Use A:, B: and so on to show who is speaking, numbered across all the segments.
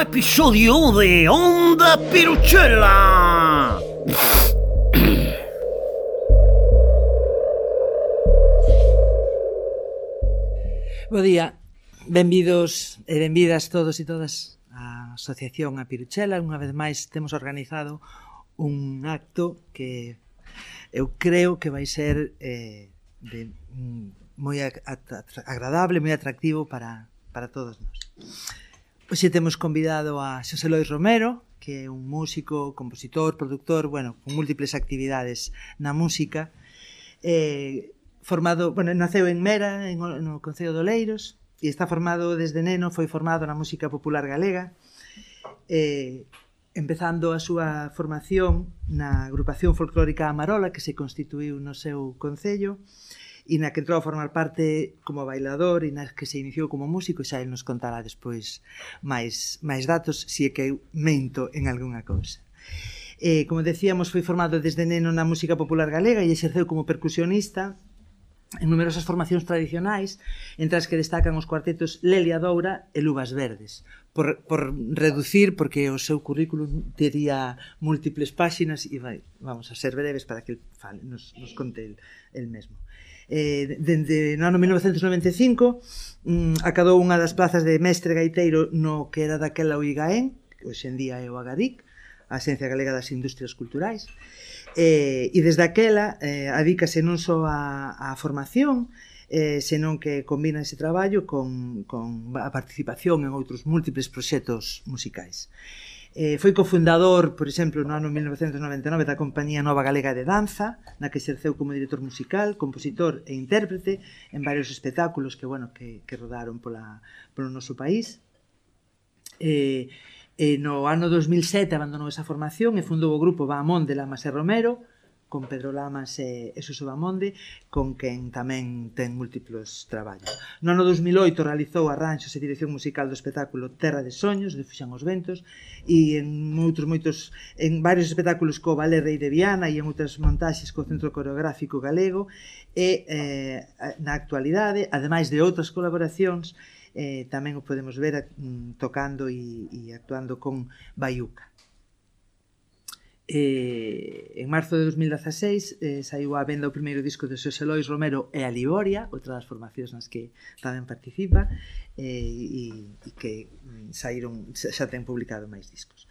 A: episodio de Onda Piruchela.
B: Bo día, benvidos e benvidas todos e todas á Asociación a Piruchela. Unha vez máis temos organizado un acto que eu creo que vai ser eh, de, mm, moi agradable, moi atractivo para, para todos nós. Hoxe temos convidado a Xosé Lois Romero, que é un músico, compositor, produtor, bueno, con múltiples actividades na música. Eh, formado, bueno, naceu en Mera, en, no Concello de Oleiros, e está formado desde neno, foi formado na música popular galega. Eh, empezando a súa formación na agrupación folclórica Amarola que se constituiu no seu concello e na que entrou a formar parte como bailador e na que se iniciou como músico, xa el nos contará despois máis, máis datos, se é que eu mento en algunha cousa. Eh, como decíamos, foi formado desde neno na música popular galega e exerceu como percusionista en numerosas formacións tradicionais, entre as que destacan os cuartetos Lelia Doura e Luvas Verdes. Por, por reducir, porque o seu currículum tería múltiples páxinas e vai, vamos a ser breves para que fale, nos, nos conte el, el mesmo eh, dende no ano 1995 mm, acadou unha das plazas de mestre gaiteiro no que era daquela o IGAEN, que hoxe en día é o Agadic, a Asencia Galega das Industrias Culturais. Eh, e desde aquela eh, adícase non só a, a formación, eh, senón que combina ese traballo con, con a participación en outros múltiples proxectos musicais. Eh, foi cofundador, por exemplo, no ano 1999 da Compañía Nova Galega de Danza, na que exerceu como director musical, compositor e intérprete en varios espectáculos que, bueno, que, que rodaron pola, polo noso país. Eh, eh, no ano 2007 abandonou esa formación e fundou o grupo Bahamón de Lamas e Romero, con Pedro Lamas e, e Suso Bamonde, con quen tamén ten múltiplos traballos. No ano 2008 realizou arranxos e dirección musical do espectáculo Terra de Soños, de Fuxan os Ventos, e en outros moitos, en varios espectáculos co Ballet Rei de Viana e en outras montaxes co Centro Coreográfico Galego, e eh, na actualidade, ademais de outras colaboracións, eh, tamén o podemos ver mm, tocando e, e actuando con Baiuca. Eh, en marzo de 2016 eh, saiu a venda o primeiro disco de Xosé Lois Romero e a Liboria, outra das formacións nas que tamén participa eh, e, e que mm, saíron, xa ten publicado máis discos.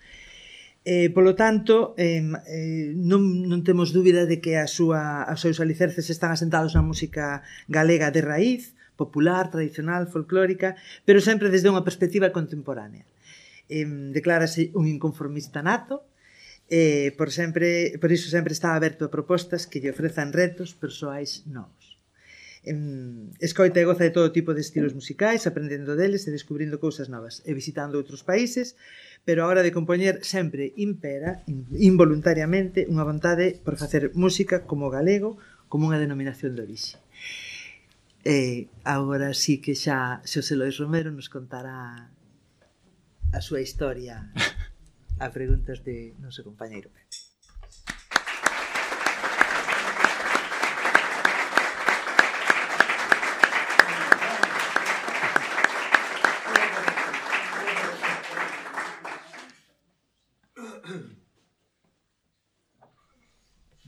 B: Eh, polo tanto, eh, eh, non, non temos dúbida de que a súa, os seus alicerces están asentados na música galega de raíz, popular, tradicional, folclórica, pero sempre desde unha perspectiva contemporánea. Eh, declárase un inconformista nato, eh, por, sempre, por iso sempre está aberto a propostas que lle ofrezan retos persoais novos. Em, escoita e goza de todo tipo de estilos musicais, aprendendo deles e descubrindo cousas novas, e visitando outros países, pero a hora de compoñer sempre impera, involuntariamente, unha vontade por facer música como galego, como unha denominación de orixe. E agora sí que xa Xosé Lois Romero nos contará a súa historia a preguntas de noso compañeiro Pepe.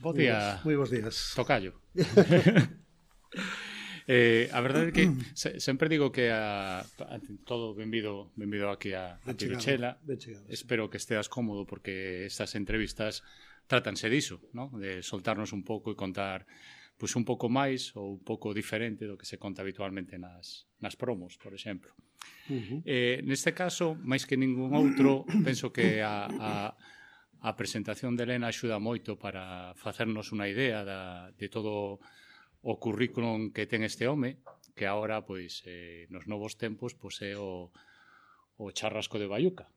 C: Bo día.
D: Moi bons días.
C: Tocayo. Eh, a verdade é que se, sempre digo que a, a todo benvido, benvido aquí a, a Pirochela. Espero que esteas cómodo porque estas entrevistas tratanse diso, ¿no? de soltarnos un pouco e contar pois un pouco máis ou un pouco diferente do que se conta habitualmente nas, nas promos, por exemplo. Uh -huh. eh, neste caso, máis que ningún outro, penso que a, a, a presentación de Elena axuda moito para facernos unha idea da, de todo o o currículum que ten este home, que agora pois eh, nos novos tempos pois é o, o charrasco de Bayuca.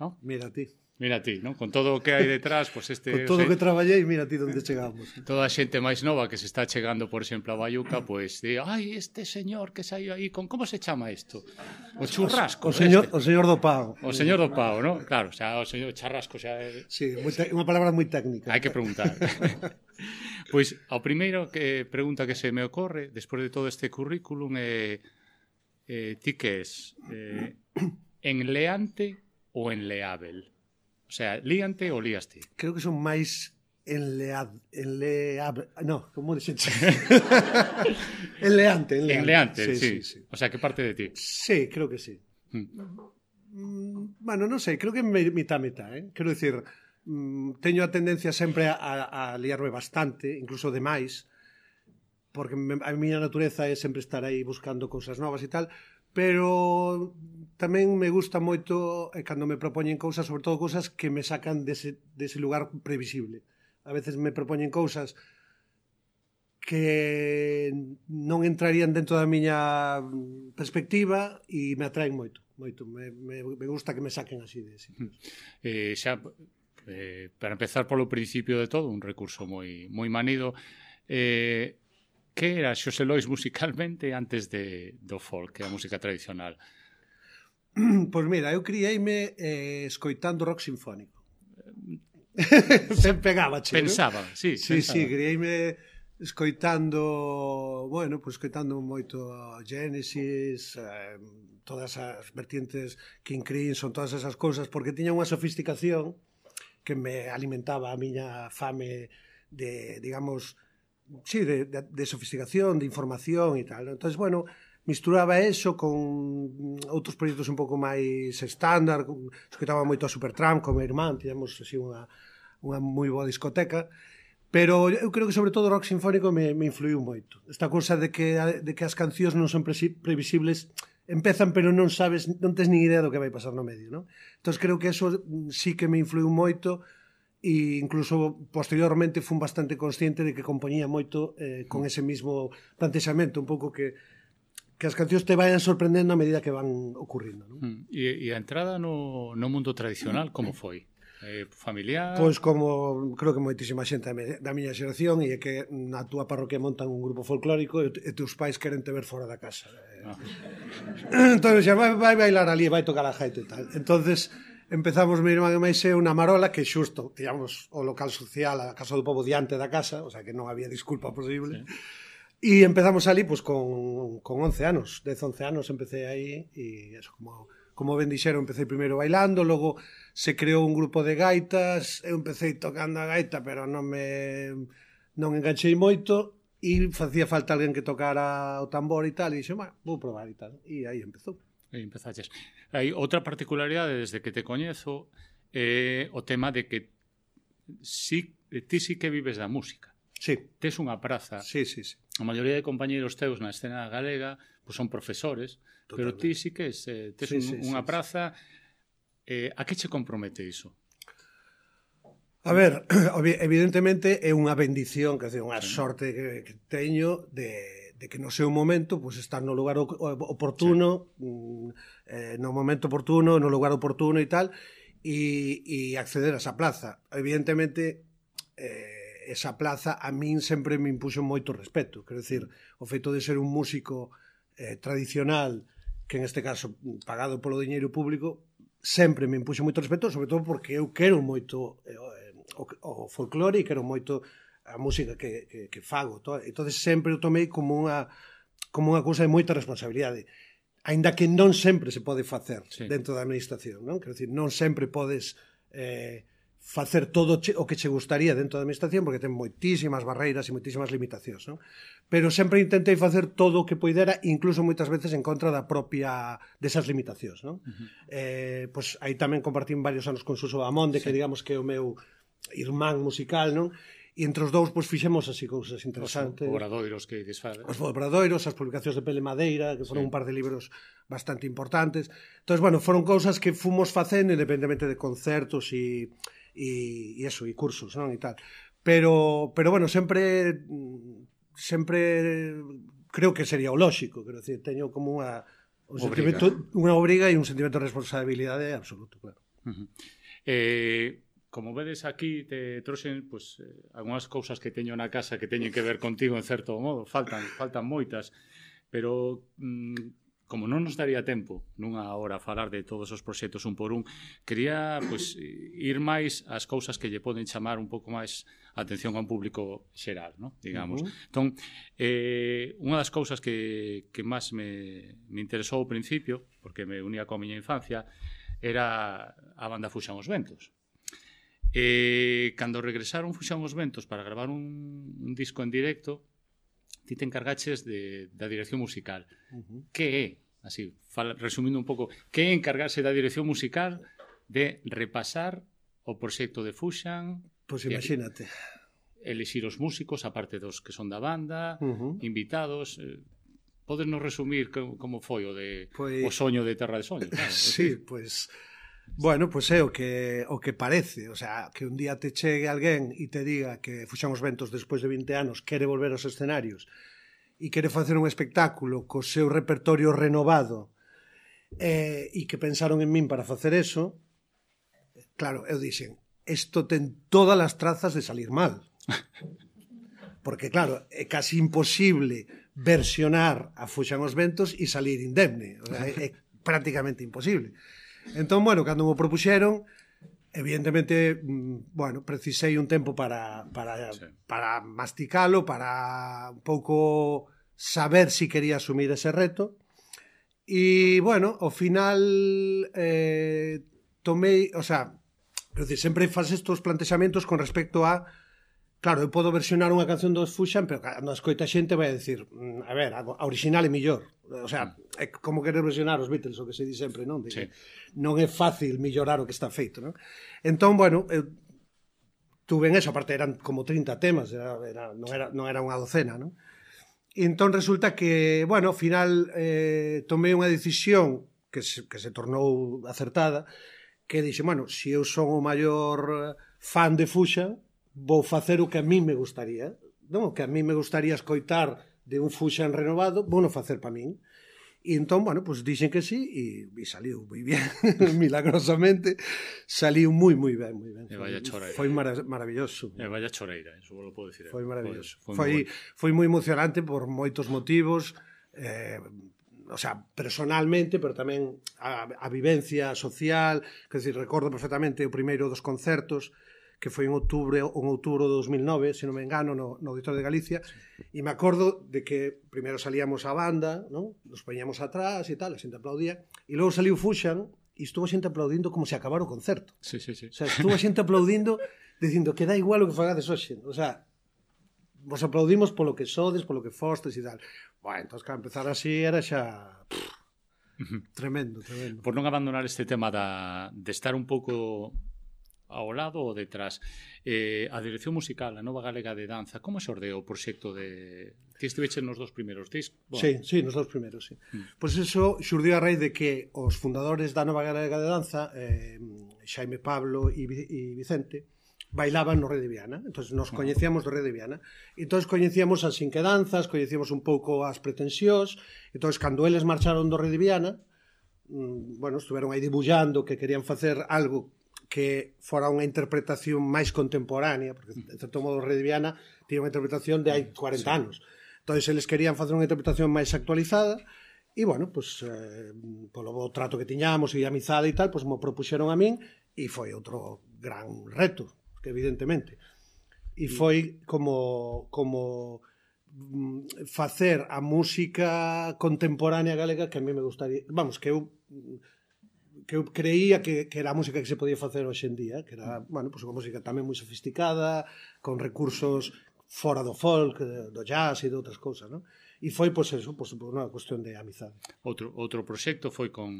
C: ¿no?
D: Mira ti.
C: Mira ti, ¿no? Con todo o que hai detrás, pois este
D: Con todo o que traballei, mira ti onde chegamos.
C: Toda a xente máis nova que se está chegando, por exemplo, a Bayuca, pois di, "Ai, este señor que saiu aí, con como se chama isto?" O churrasco.
D: O, o señor, este. o señor do pago.
C: O señor do pago, ¿no? Claro, o sea, o señor charrasco, o sea, é...
D: Sí, unha palabra moi técnica.
C: Hai que preguntar. Pois a primeira que pregunta que se me ocorre despois de todo este currículum é eh, eh, ti que és? eh, enleante ou enleável? O sea, líante ou liaste?
D: Creo que son máis enlead, enleab, no, como dixen? enleante, enleante.
C: Enleante, sí, sí. sí, sí. O sea, que parte de ti?
D: Sí, creo que sí. Hmm. Bueno, non sei, sé, creo que mitad-mitad, eh? Quero dicir, Mm, teño a tendencia sempre a, a, a liarme bastante, incluso demais, porque a miña natureza é sempre estar aí buscando cousas novas e tal, pero tamén me gusta moito eh, cando me propoñen cousas, sobre todo cousas que me sacan dese, dese lugar previsible. A veces me propoñen cousas que non entrarían dentro da miña perspectiva e me atraen moito, moito. Me, me, me gusta que me saquen así de sitios.
C: Eh, xa eh, para empezar polo principio de todo, un recurso moi, moi manido. Eh, que era Xosé Lois musicalmente antes de, do folk, que é a música tradicional?
D: Pois mira, eu criei-me eh, escoitando rock sinfónico. Ben pegaba, che,
C: Pensaba,
D: no?
C: sí,
D: sí, pensaba. sí, criei-me escoitando, bueno, pois escoitando moito Genesis, eh, todas as vertientes King Crimson, todas esas cousas, porque tiña unha sofisticación que me alimentaba a miña fame de, digamos, sí, de, de, de sofisticación, de información e tal. Entón, bueno, misturaba eso con outros proxectos un pouco máis estándar, escutaba moito a Supertramp con meu irmán, tiñamos así unha, unha moi boa discoteca, Pero eu creo que sobre todo o rock sinfónico me, me influiu moito. Esta cousa de que, de que as cancións non son previsibles empezan pero non sabes, non tens nin idea do que vai pasar no medio, non? Entón creo que eso mm, sí que me influiu moito e incluso posteriormente fun bastante consciente de que compoñía moito eh, con ese mismo plantexamento, un pouco que que as cancións te vayan sorprendendo a medida que van ocurrindo. Non?
C: Mm, e, e a entrada no, no mundo tradicional, como foi? eh, familiar...
D: Pois como creo que moitísima xente da miña xeración e é que na túa parroquia montan un grupo folclórico e, e teus pais queren te ver fora da casa. Ah. entón, xa, vai, vai bailar ali, vai tocar a jaita e tal. entonces empezamos mi irmán e máis eu na Marola, que xusto, digamos, o local social, a Casa do povo diante da casa, o sea que non había disculpa posible. Sí. E empezamos ali pois, con, con 11 anos, 10, 11 anos empecé aí, e eso, como, como ben dixeron, empecé primeiro bailando, logo se creou un grupo de gaitas, eu empecé tocando a gaita, pero non me non enganchei moito e facía falta alguén que tocara o tambor e tal, e dixo, vou probar e tal. E aí empezou.
C: Aí empezaches. Hai outra particularidade desde que te coñezo é eh, o tema de que si, ti si que vives da música.
D: Sí.
C: Tes unha praza.
D: Sí, sí, sí.
C: A maioría de compañeiros teus na escena galega pois pues son profesores, Totalmente. pero ti si que es, eh, tes sí, un, sí, unha sí, praza sí Eh, a que che compromete iso?
D: A ver, evidentemente é unha bendición, que é unha sí. sorte que, que teño de, de que no seu momento pues, estar no lugar oportuno, sí. Mm, eh, no momento oportuno, no lugar oportuno e tal, e, e acceder a esa plaza. Evidentemente, eh, esa plaza a min sempre me impuxo moito respeto. quero decir, o feito de ser un músico eh, tradicional, que en este caso pagado polo diñeiro público, sempre me impuxo moito respeto, sobre todo porque eu quero moito eh, o, eh, o folclore e quero moito a música que, que, que fago. Todo. entonces sempre o tomei como unha, como unha cousa de moita responsabilidade aínda que non sempre se pode facer sí. dentro da administración, non? Quer dicir, non sempre podes eh, facer todo o que che gustaría dentro da administración porque ten moitísimas barreiras e moitísimas limitacións, non? Pero sempre intentei facer todo o que poidera, incluso moitas veces en contra da propia desas limitacións, non? Uh -huh. Eh, pois aí tamén compartín varios anos con Suso Amonde, sí. que digamos que é o meu irmán musical, non? E entre os dous pois fixemos así cousas interesantes.
C: Os obradoiros que desfade.
D: Os obradoiros, as publicacións de Pele Madeira, que foron sí. un par de libros bastante importantes. Entón, bueno, foron cousas que fomos facendo independentemente de concertos e e, e eso, e cursos, non? E tal. Pero, pero bueno, sempre sempre creo que sería o lóxico, quero decir, teño como unha un obriga. sentimento, unha obriga e un sentimento de responsabilidade absoluto, claro.
C: Uh -huh. Eh, como vedes aquí te trouxen pues, eh, algunhas cousas que teño na casa que teñen que ver contigo en certo modo, faltan faltan moitas, pero mm, como non nos daría tempo nunha hora falar de todos os proxectos un por un, quería pois, ir máis ás cousas que lle poden chamar un pouco máis atención a un público xeral, no? digamos. Uh -huh. Entón, eh, unha das cousas que, que máis me, me interesou ao principio, porque me unía coa miña infancia, era a banda Fuxan os Ventos. E eh, cando regresaron Fuxan os Ventos para gravar un, un disco en directo, ti te encargaches de, da dirección musical. Uh -huh. Que é, así, fala, resumindo un pouco, que é encargarse da dirección musical de repasar o proxecto de Fuxan?
D: Pois pues imagínate.
C: Elixir os músicos, aparte dos que son da banda, uh -huh. invitados... Eh, Podernos resumir como foi o de pues... o pois soño de Terra de Soño. Claro,
D: sí, pois... Pues Bueno, pois pues é o que o que parece, o sea, que un día te chegue alguén e te diga que Fuxan os Ventos despois de 20 anos quere volver aos escenarios e quere facer un espectáculo co seu repertorio renovado eh, e que pensaron en min para facer eso, claro, eu dixen, isto ten todas as trazas de salir mal. Porque, claro, é casi imposible versionar a Fuxan os Ventos e salir indemne. O sea, é, é prácticamente imposible. Entón, bueno, cando me propuxeron, evidentemente, mm, bueno, precisei un tempo para, para, sí. para masticalo, para un pouco saber si quería asumir ese reto. E, bueno, ao final eh, tomei, o sea, decir, sempre faz estos plantexamentos con respecto a Claro, eu podo versionar unha canción dos Fuxan, pero cando escoita xente vai a decir, mm, a ver, a original é millor. O sea, é como querer versionar os Beatles, o que se di sempre, non? Dice, sí. Non é fácil millorar o que está feito, non? Entón, bueno, eu tuve en esa parte, eran como 30 temas, era, era, non, era, non era unha docena, non? E entón resulta que, bueno, ao final eh, tomei unha decisión que se, que se tornou acertada, que dixe, bueno, se si eu son o maior eh, fan de Fuxan, vou facer o que a mí me gustaría, non? O que a mí me gustaría escoitar de un Fuxan renovado, vou non facer para min. E entón, bueno, pues dixen que sí e, e saliu moi bien, milagrosamente, saliu moi moi ben, moi ben.
C: E vaya choreira.
D: Foi eh. mar maravilloso.
C: E vaya choreira, eh, eso lo podo dicir.
D: Foi maravilloso. Foi, foi, foi moi emocionante por moitos motivos, eh, o sea, personalmente, pero tamén a, a vivencia social, que decir, recordo perfectamente o primeiro dos concertos, que foi en outubro, en outubro de 2009, se non me engano, no, no Auditorio de Galicia, e me acordo de que primeiro salíamos a banda, non? nos poñíamos atrás e tal, a xente aplaudía, e logo saliu Fuxan, e estuvo a xente aplaudindo como se acabara o concerto.
C: Sí, sí, sí.
D: O sea, estuvo a xente aplaudindo dicindo que dá igual o que fagades hoxe. O sea, vos aplaudimos polo que sodes, polo que fostes e tal. Bueno, entón, que empezar así era xa... Pff, tremendo, tremendo.
C: Por non abandonar este tema da, de estar un pouco ao lado ou detrás. Eh, a dirección musical, a Nova Galega de Danza, como xordeu o proxecto de... Ti estiveche nos dos primeiros discos?
D: Bueno. Sí, sí, nos dos primeiros, sí. Mm. Pois pues eso xurdiu a raíz de que os fundadores da Nova Galega de Danza, eh, Xaime Pablo e, e Vicente, bailaban no Rede Viana, entonces nos ah. coñecíamos do Rede Viana. entón coñecíamos as inquedanzas, coñecíamos un pouco as pretensións, entonces cando eles marcharon do Rede Viana, mm, bueno, estuveron aí debullando que querían facer algo que fora unha interpretación máis contemporánea, porque mm. en certo modo Redviana tiña unha interpretación de hai mm, 40 sí. anos. Entón, eles querían facer unha interpretación máis actualizada, e, bueno, pues, eh, polo bo trato que tiñamos e amizade e tal, pues, mo propuxeron a min, e foi outro gran reto, que evidentemente. E mm. foi como, como facer a música contemporánea galega que a mí me gustaría, vamos, que eu que eu creía que, que era a música que se podía facer hoxe en día, que era, bueno, pues, unha música tamén moi sofisticada, con recursos fora do folk, do jazz e de outras cousas, non? E foi, pois, pues, eso, pois, pues, unha cuestión de amizade.
C: Outro, outro proxecto foi con,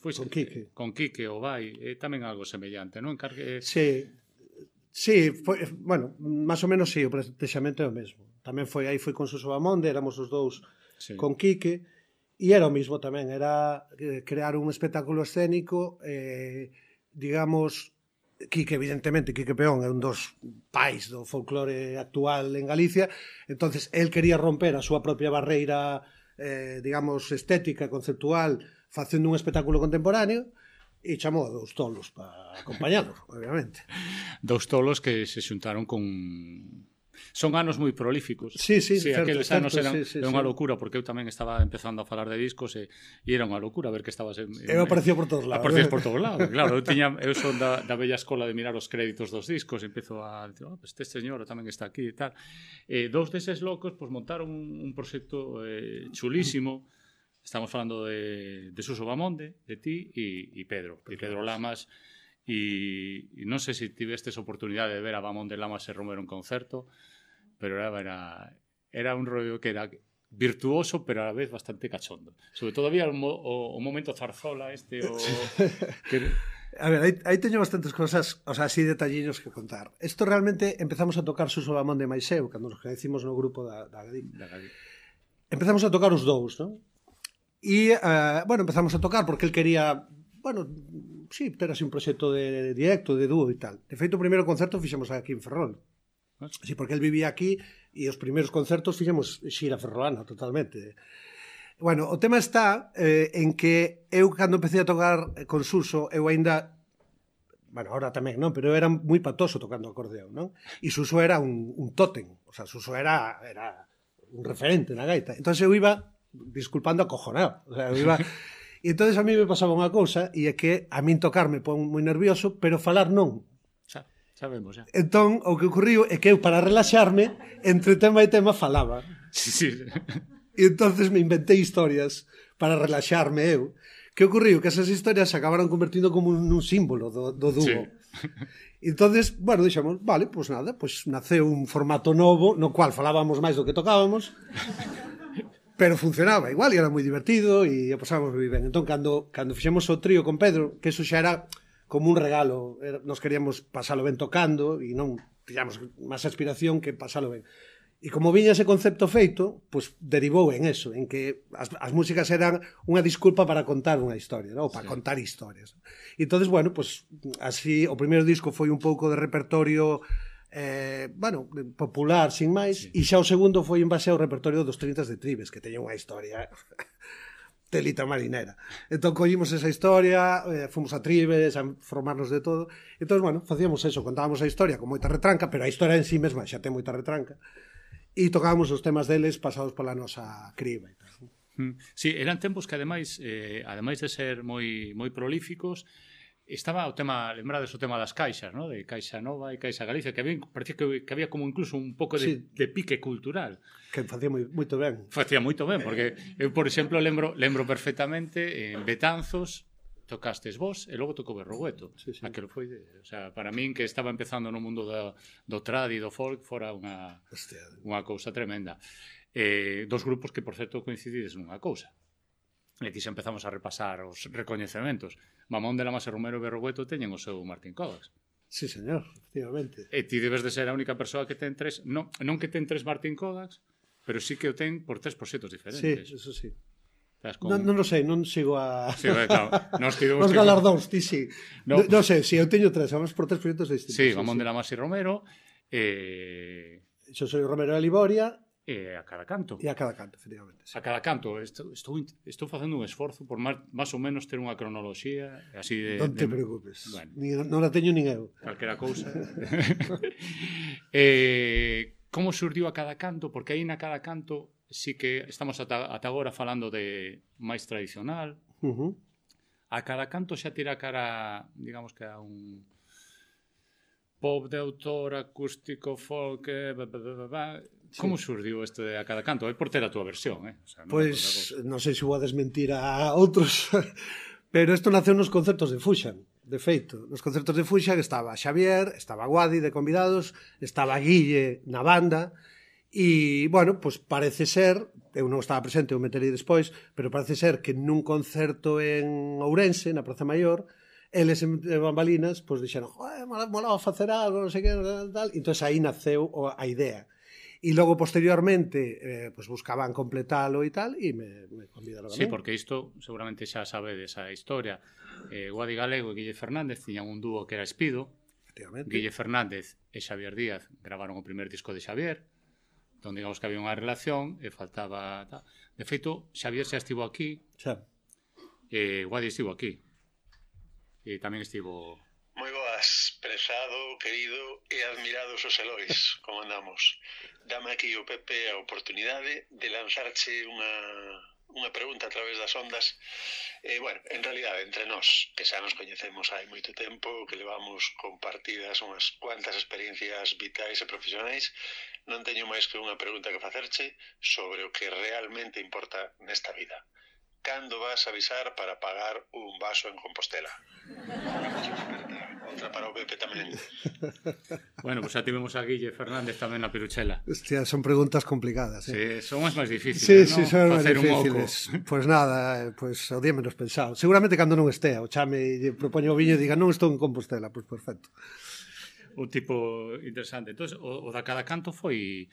C: Foi
D: con Quique.
C: Con Quique o vai, é tamén algo semellante, non? Encargue...
D: Sí, sí foi, bueno, máis ou menos sí, o plantexamento é o mesmo. Tamén foi aí foi con Suso Bamonde, éramos os dous sí. con Quique, E era o mismo tamén, era eh, crear un espectáculo escénico, eh, digamos, Quique, evidentemente, Quique Peón é un dos pais do folclore actual en Galicia, entonces el quería romper a súa propia barreira, eh, digamos, estética, conceptual, facendo un espectáculo contemporáneo, e chamou a dous tolos para acompañarlo, obviamente.
C: Dous tolos que se xuntaron con son anos moi prolíficos.
D: Sí, sí,
C: sí
D: certo,
C: aqueles
D: certo,
C: anos eran
D: sí, sí,
C: era unha locura porque eu tamén estaba empezando a falar de discos e, e era unha locura ver que estabas en, en
D: Eu aparecía por todos lados.
C: Aparecías por todos lados, claro, eu tiña eu son da, da bella escola de mirar os créditos dos discos e empezo a decir, oh, ah, este señor tamén está aquí e tal. Eh, dous deses locos pues, montaron un, un proxecto eh, chulísimo Estamos falando de, de Suso Bamonde, de ti e, e Pedro, e Pedro Lamas e, e non sei se tivestes oportunidade de ver a Bamonde Lamas e Romero en concerto pero era, era, era un rollo que era virtuoso, pero a la vez bastante cachondo. Sobre todo había un, o, un momento zarzola este o... que,
D: A ver, aí, aí teño bastantes cosas, o sea, así detalliños que contar. Isto realmente empezamos a tocar Suso Lamón de Maiseu, cando nos conhecimos no grupo da, da Gadín. Empezamos a tocar os dous, non? E, uh, bueno, empezamos a tocar porque el quería, bueno, sí, ter así un proxecto de, de directo, de dúo e tal. De feito, o primeiro concerto fixemos aquí en Ferrol, Sí, porque el vivía aquí e os primeiros concertos fixemos xira ferrolana totalmente. Bueno, o tema está eh, en que eu cando empecé a tocar con Suso, eu aínda bueno, ahora tamén, non? Pero eu era moi patoso tocando acordeón, non? E Suso era un, un tótem, o sea, Suso era, era un referente na gaita. Entón eu iba disculpando acojonado, o sea, eu iba... E entón a mí me pasaba unha cousa, e é que a min tocar me pon moi nervioso, pero falar non.
C: Sabemos, xa.
D: Entón, o que ocurriu é que eu, para relaxarme, entre tema e tema falaba.
C: Sí, sí.
D: E entonces me inventei historias para relaxarme eu. Que ocurriu? Que esas historias se acabaron convertindo como nun símbolo do, do dúo.
C: Sí.
D: entonces, bueno, dixemos, vale, pois pues nada, pois pues naceu un formato novo no cual falábamos máis do que tocábamos. pero funcionaba igual e era moi divertido e a pasábamos moi ben. Entón, cando, cando fixemos o trío con Pedro, que eso xa era como un regalo. Er, nos queríamos pasalo ben tocando e non tiñamos máis aspiración que pasalo ben. E como viña ese concepto feito, pois derivou en eso, en que as, as músicas eran unha disculpa para contar unha historia, ¿no? ou para sí. contar historias. E entonces, bueno, pois así o primeiro disco foi un pouco de repertorio eh, bueno, popular, sin máis, sí. e xa o segundo foi en base ao repertorio dos 30 de Tribes, que teña unha historia telita marinera. Entón collimos esa historia, eh, fomos a tribes, a formarnos de todo. Entón, bueno, facíamos eso, contábamos a historia con moita retranca, pero a historia en sí mesma xa ten moita retranca. E tocábamos os temas deles pasados pola nosa criba e tal. Hmm.
C: Sí, eran tempos que ademais, eh, ademais de ser moi moi prolíficos, estaba o tema, lembrades o tema das caixas, ¿no? de Caixa Nova e Caixa Galicia, que había, parecía que, que había como incluso un pouco de, sí. de pique cultural.
D: Que facía moi, moito ben.
C: Facía moito ben, porque eu, por exemplo, lembro, lembro perfectamente en Betanzos, tocastes vos e logo tocou Berrogueto.
D: Sí, sí.
C: Aquilo foi, de, o sea, para min que estaba empezando no mundo da, do trad e do folk fora unha
D: Hostia.
C: unha cousa tremenda. Eh, dos grupos que por certo coincidides nunha cousa. E ti xa empezamos a repasar os recoñecementos. Mamón de la Mase Romero Berrogueto teñen o seu Martín Kovacs.
D: Sí, señor, efectivamente.
C: E ti debes de ser a única persoa que ten tres... Non, non que ten tres Martín Kovacs, pero sí que o ten por tres proxectos diferentes.
D: Sí, eso sí.
C: Con...
D: Non, non o sei, non sigo a...
C: Sí, claro, nos,
D: nos galardóns, ti sí. No, no, no sei, si eu teño tres, vamos por tres proxectos distintos.
C: Sí, Mamón sí, de la e Romero, eh...
D: Yo soy Romero de Liboria
C: E a cada canto.
D: E a cada canto, efectivamente. Sí.
C: A cada canto. Estou, estou, estou facendo un esforzo por máis, máis ou menos ter unha cronoloxía así de...
D: Non te
C: de...
D: preocupes. Bueno. Ni, non la teño nin eu.
C: Calquera cousa. eh, como surdiu a cada canto? Porque aí na cada canto sí que estamos ata, ata agora falando de máis tradicional.
D: Uh -huh.
C: A cada canto xa tira cara, digamos que a un pop de autor, acústico, folk, eh, bla, bla, bla, bla, Sí. Como surdiu isto de a cada canto? É por ter a túa versión, eh? O
D: sea, non pois, pues, non sei se vou a desmentir a outros, pero isto naceu nos concertos de Fuxan, de feito. Nos concertos de Fuxan estaba Xavier, estaba Guadi de convidados, estaba Guille na banda, E, bueno, pois parece ser, eu non estaba presente, eu meterei despois, pero parece ser que nun concerto en Ourense, na Praza Maior, eles en bambalinas, pois dixeron, joder, molaba facer algo, non sei que, tal, tal. E entón aí naceu a idea. E logo posteriormente eh, pues buscaban completalo e tal e me, me convidaron a mí.
C: Sí, porque isto seguramente xa sabe desa historia. Eh, Guadi Galego e Guille Fernández tiñan un dúo que era Espido. Guille Fernández e Xavier Díaz gravaron o primer disco de Xavier, donde digamos que había unha relación e faltaba... Ta. De feito, Xavier xa estivo aquí.
D: Xa.
C: Eh, Guadi estivo aquí. E tamén estivo
E: estás, prezado, querido e admirados os Elois, como andamos? Dame aquí o Pepe a oportunidade de lanzarche unha, unha pregunta a través das ondas. Eh, bueno, en realidad, entre nós, que xa nos coñecemos hai moito tempo, que levamos compartidas unhas cuantas experiencias vitais e profesionais, non teño máis que unha pregunta que facerche sobre o que realmente importa nesta vida. Cando vas a avisar para pagar un vaso en Compostela? Contra para o Pepe tamén.
C: bueno, pois pues, xa tivemos a Guille Fernández tamén na Piruchela.
D: Hostia, son preguntas complicadas, eh?
C: Sí, son as máis difíciles,
D: sí,
C: ¿no?
D: Sí, son
C: as
D: difíciles. Pois pues nada, pois pues, o día menos pensado. Seguramente cando non estea, o chame e propoño o viño e diga non estou en Compostela, pois pues perfecto.
C: Un tipo interesante. Entón, o, o da cada canto foi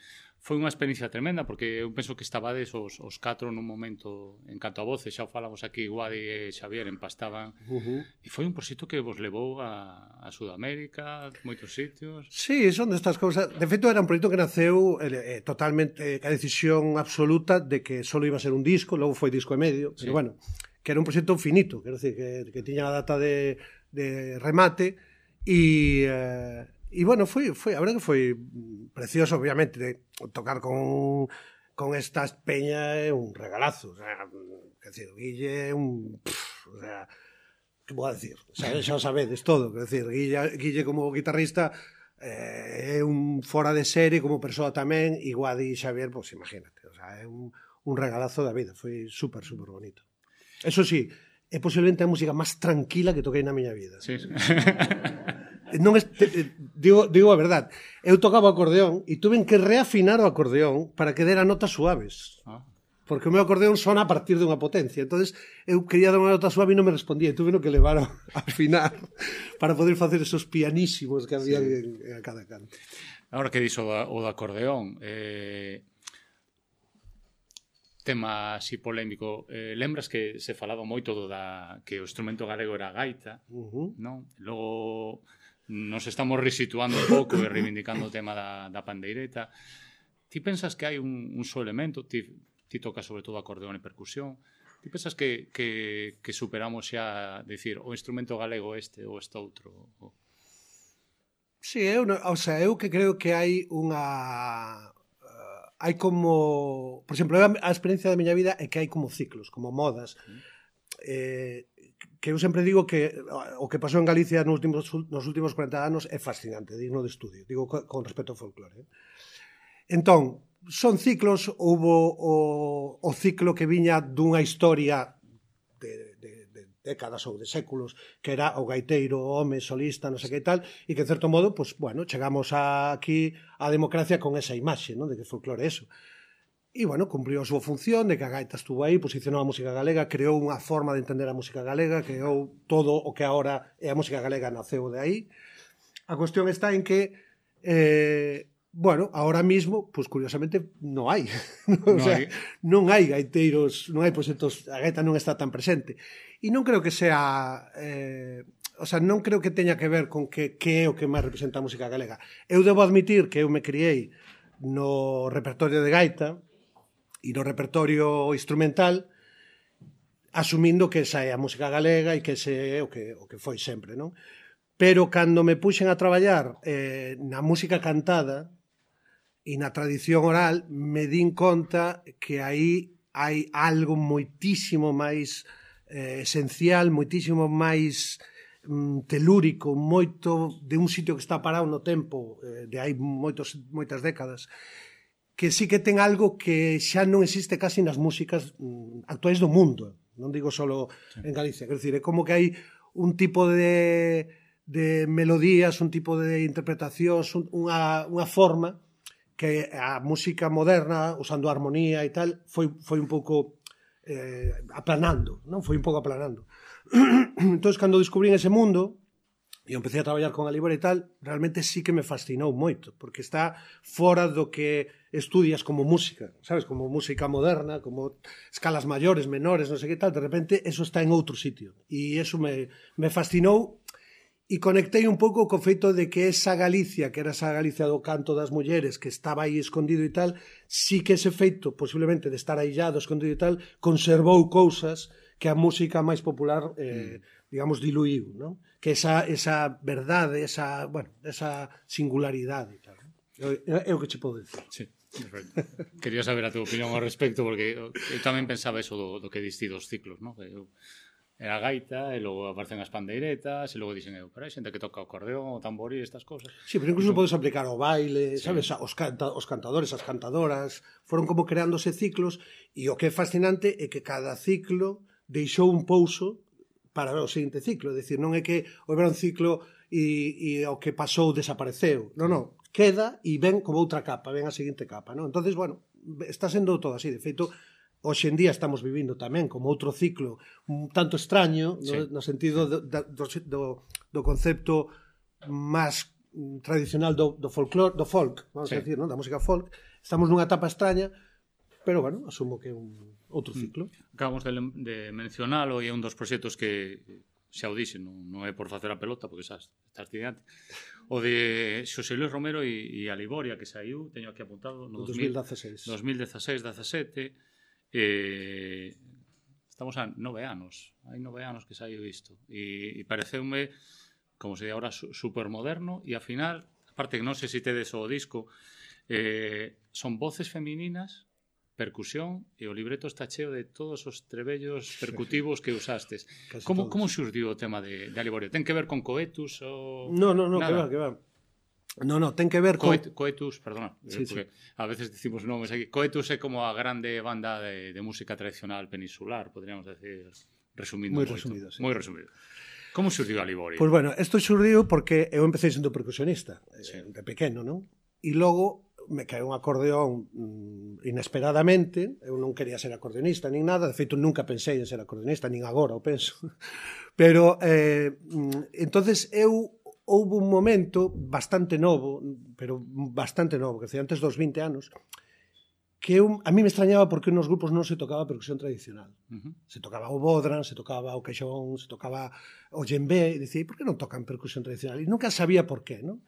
C: foi unha experiencia tremenda porque eu penso que estabades os, os catro nun momento en canto a voces, xa o falamos aquí Guadi e Xavier empastaban
D: uh -huh.
C: e foi un proxecto que vos levou a, a Sudamérica, moitos sitios
D: Sí, son destas cousas de feito era un proxecto que naceu eh, eh totalmente eh, a decisión absoluta de que só iba a ser un disco, logo foi disco e medio
C: sí.
D: pero bueno, que era un proxecto finito quero decir, que, que tiña a data de, de remate e eh, E bueno, foi, foi, a verdade que foi precioso, obviamente, tocar con, con estas peñas é un regalazo, o sea, que decir, Guille é un... Pff, o sea, que vou a decir? Xa, xa o sabedes todo, que decir, Guille, Guille como guitarrista eh, é un fora de serie como persoa tamén, e Guadi e Xavier, pois pues, imagínate, o sea, é un, un regalazo da vida, foi super, super bonito. Eso sí, é posiblemente a música máis tranquila que toquei na miña vida.
C: Sí, sí.
D: non este, digo, digo a verdade. Eu tocaba o acordeón e tuven que reafinar o acordeón para que dera notas suaves.
C: Ah.
D: Porque o meu acordeón sona a partir dunha potencia. entonces eu quería dar unha nota suave e non me respondía. E tuve no que levar a afinar para poder facer esos pianísimos que había sí. en, en, a cada canto.
C: Agora que dixo o do acordeón, eh, tema así polémico. Eh, lembras que se falaba moito do da que o instrumento galego era a gaita,
D: uh -huh.
C: non? Logo nos estamos resituando un pouco e reivindicando o tema da, da pandeireta. Ti pensas que hai un, un só elemento, ti, ti toca sobre todo acordeón e percusión, ti pensas que, que, que superamos xa, decir, o instrumento galego este ou este outro? O...
D: Sí, eu, no, o sea, eu que creo que hai unha uh, hai como, por exemplo, a, a experiencia da miña vida é que hai como ciclos, como modas eh, que eu sempre digo que ah, o que pasou en Galicia nos últimos, nos últimos 40 anos é fascinante, digno de estudio, digo con respecto ao folclore. Eh? Entón, son ciclos, houbo o, o ciclo que viña dunha historia de, de, de décadas ou de séculos, que era o gaiteiro, o home, solista, non sei que tal, e que, en certo modo, pues, bueno, chegamos a, aquí á democracia con esa imaxe, non? de que folclore é eso. E, bueno, cumpriu a súa función de que a gaita estuvo aí, posicionou a música galega, creou unha forma de entender a música galega, creou todo o que agora é a música galega naceu de aí. A cuestión está en que eh, bueno, ahora mismo, pues curiosamente non hai. o
C: non,
D: sea,
C: hai.
D: non hai gaiteiros, non hai proxectos, a gaita non está tan presente. E non creo que sea eh, o sea, non creo que teña que ver con que, que é o que máis representa a música galega. Eu debo admitir que eu me criei no repertorio de gaita, e no repertorio instrumental asumindo que esa é a música galega e que ese é o que, o que foi sempre, non? Pero cando me puxen a traballar eh, na música cantada e na tradición oral, me din conta que aí hai algo moitísimo máis eh, esencial, moitísimo máis mm, telúrico, moito de un sitio que está parado no tempo, eh, de hai moitos, moitas décadas, que sí que ten algo que xa non existe casi nas músicas mm, actuais do mundo. Non digo solo en Galicia. Quer dizer, é como que hai un tipo de, de melodías, un tipo de interpretacións, un, unha, unha forma que a música moderna, usando a armonía e tal, foi, foi un pouco eh, aplanando, non? Foi un pouco aplanando. entón, cando descubrín ese mundo, e eu empecé a traballar con a Libra e tal, realmente sí que me fascinou moito, porque está fora do que estudias como música, sabes, como música moderna, como escalas maiores, menores, non sei que tal, de repente eso está en outro sitio. E eso me, me fascinou e conectei un pouco co feito de que esa Galicia, que era esa Galicia do canto das mulleres, que estaba aí escondido e tal, sí que ese feito, posiblemente, de estar aillado, escondido e tal, conservou cousas que a música máis popular, eh, mm. digamos, diluiu, non? que esa, esa verdade, esa, bueno, esa singularidade. Tal. É, é o que che podo dicir.
C: Sí. Quería saber a túa opinión ao respecto porque eu tamén pensaba eso do, do que diste dos ciclos, ¿no? Eu, era a gaita, e logo aparecen as pandeiretas, e logo dixen eu, pero hai xente que toca o acordeón, o tambor e estas cousas.
D: Sí, pero incluso podes aplicar ao baile, sí. sabes, os, canta, os cantadores, as cantadoras, foron como creándose ciclos, e o que é fascinante é que cada ciclo deixou un pouso para o seguinte ciclo, é dicir, non é que houbera un ciclo e, e o que pasou desapareceu. Non, non, queda e ven como outra capa, ven a seguinte capa, non? Entonces, bueno, está sendo todo así, de feito, hoxe en día estamos vivindo tamén como outro ciclo un tanto extraño sí. no, no sentido do, do, do, do concepto máis tradicional do, do folclore, do folk, vamos sí. a decir, non? da música folk. Estamos nunha etapa extraña, pero bueno, asumo que un outro mm. ciclo.
C: Acabamos de, de mencionalo e é un dos proxectos que xa o dixen, non, non é por facer a pelota, porque xa estás tirante. O de Xosé Luis Romero e, e a Liboria, que saiu, teño aquí apuntado,
D: no 2016.
C: 2016-17, eh, estamos a nove anos, hai nove anos que saiu isto, e, e pareceume, como se di agora, supermoderno, e a final, aparte que non sei se tedes o disco, eh, son voces femininas percusión e o libreto está cheo de todos os trebellos percutivos que usastes. Como, todos. como xurdiu o tema de, de Aliborio? Ten que ver con coetus ou...
D: No, no, no, Nada. que va, que va. No, no, ten que ver con
C: con... Coetus, perdona, eh, sí, porque sí. a veces decimos nomes aquí. Coetus é como a grande banda de, de música tradicional peninsular, podríamos decir, resumindo
D: moi resumido, sí.
C: moi resumido. Como surdiu Aliborio?
D: Pois pues bueno, isto xurdiu porque eu empecé sendo percusionista, sí. Eh, de pequeno, non? E logo me caeu un acordeón mm, inesperadamente, eu non quería ser acordeonista nin nada, de feito nunca pensei en ser acordeonista, nin agora o penso. Pero eh, mm, entonces eu houve un momento bastante novo, pero bastante novo, que antes dos 20 anos, que eu, a mí me extrañaba porque nos grupos non se tocaba percusión tradicional. Uh -huh. Se tocaba o bodran, se tocaba o queixón, se tocaba o djembe, e dicía, por que non tocan percusión tradicional? E nunca sabía por qué, non?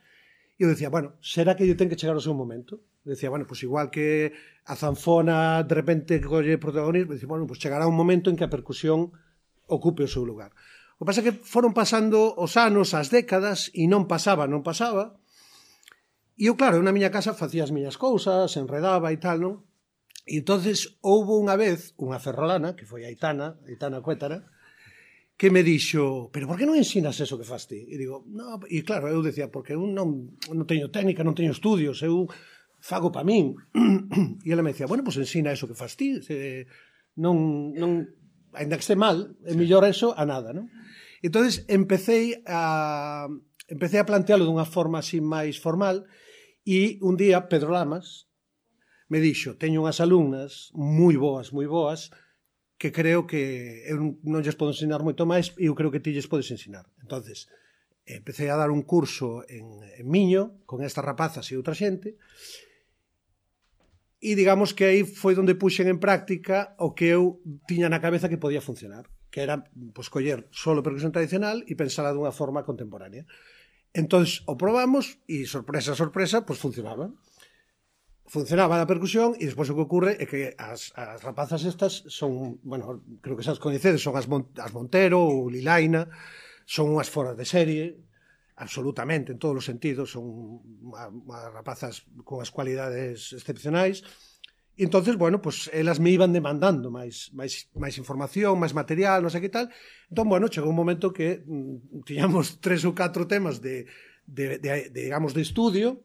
D: E eu decía, bueno, será que lle ten que chegar o seu momento? Eu decía, bueno, pois pues igual que a zanfona de repente colle protagonismo, decía, bueno, pois pues chegará un momento en que a percusión ocupe o seu lugar. O pasa que foron pasando os anos, as décadas, e non pasaba, non pasaba. E eu, claro, eu na miña casa facía as miñas cousas, enredaba e tal, non? E entonces houve unha vez unha ferrolana, que foi a Aitana, Aitana Cuétara, que me dixo, pero por que non ensinas eso que faz ti? E digo, no, e claro, eu decía, porque eu non, non teño técnica, non teño estudios, eu fago pa min. e ela me decía, bueno, pois pues ensina eso que faz ti, se, non, non, ainda que este mal, é mellor eso a nada, non? Entonces empecé a empecé a plantealo dunha forma así máis formal e un día Pedro Lamas me dixo, teño unhas alumnas moi boas, moi boas, que creo que eu non lles podo ensinar moito máis e eu creo que ti lles podes ensinar. entonces eh, empecé a dar un curso en, en Miño con estas rapazas e outra xente e digamos que aí foi onde puxen en práctica o que eu tiña na cabeza que podía funcionar, que era pois, coller solo percusión tradicional e pensala dunha forma contemporánea. Entón, o probamos e sorpresa, sorpresa, pois funcionaba funcionaba a percusión e despois o que ocurre é que as, as rapazas estas son, bueno, creo que xa as coñecedes, son as, Mon, as Montero ou Lilaina, son unhas foras de serie, absolutamente, en todos os sentidos, son unhas rapazas con as cualidades excepcionais, E entonces, bueno, pues elas me iban demandando máis, máis, máis información, máis material, non sei que tal. Entón, bueno, chegou un momento que mm, tiñamos tres ou catro temas de, de, de, de digamos, de estudio,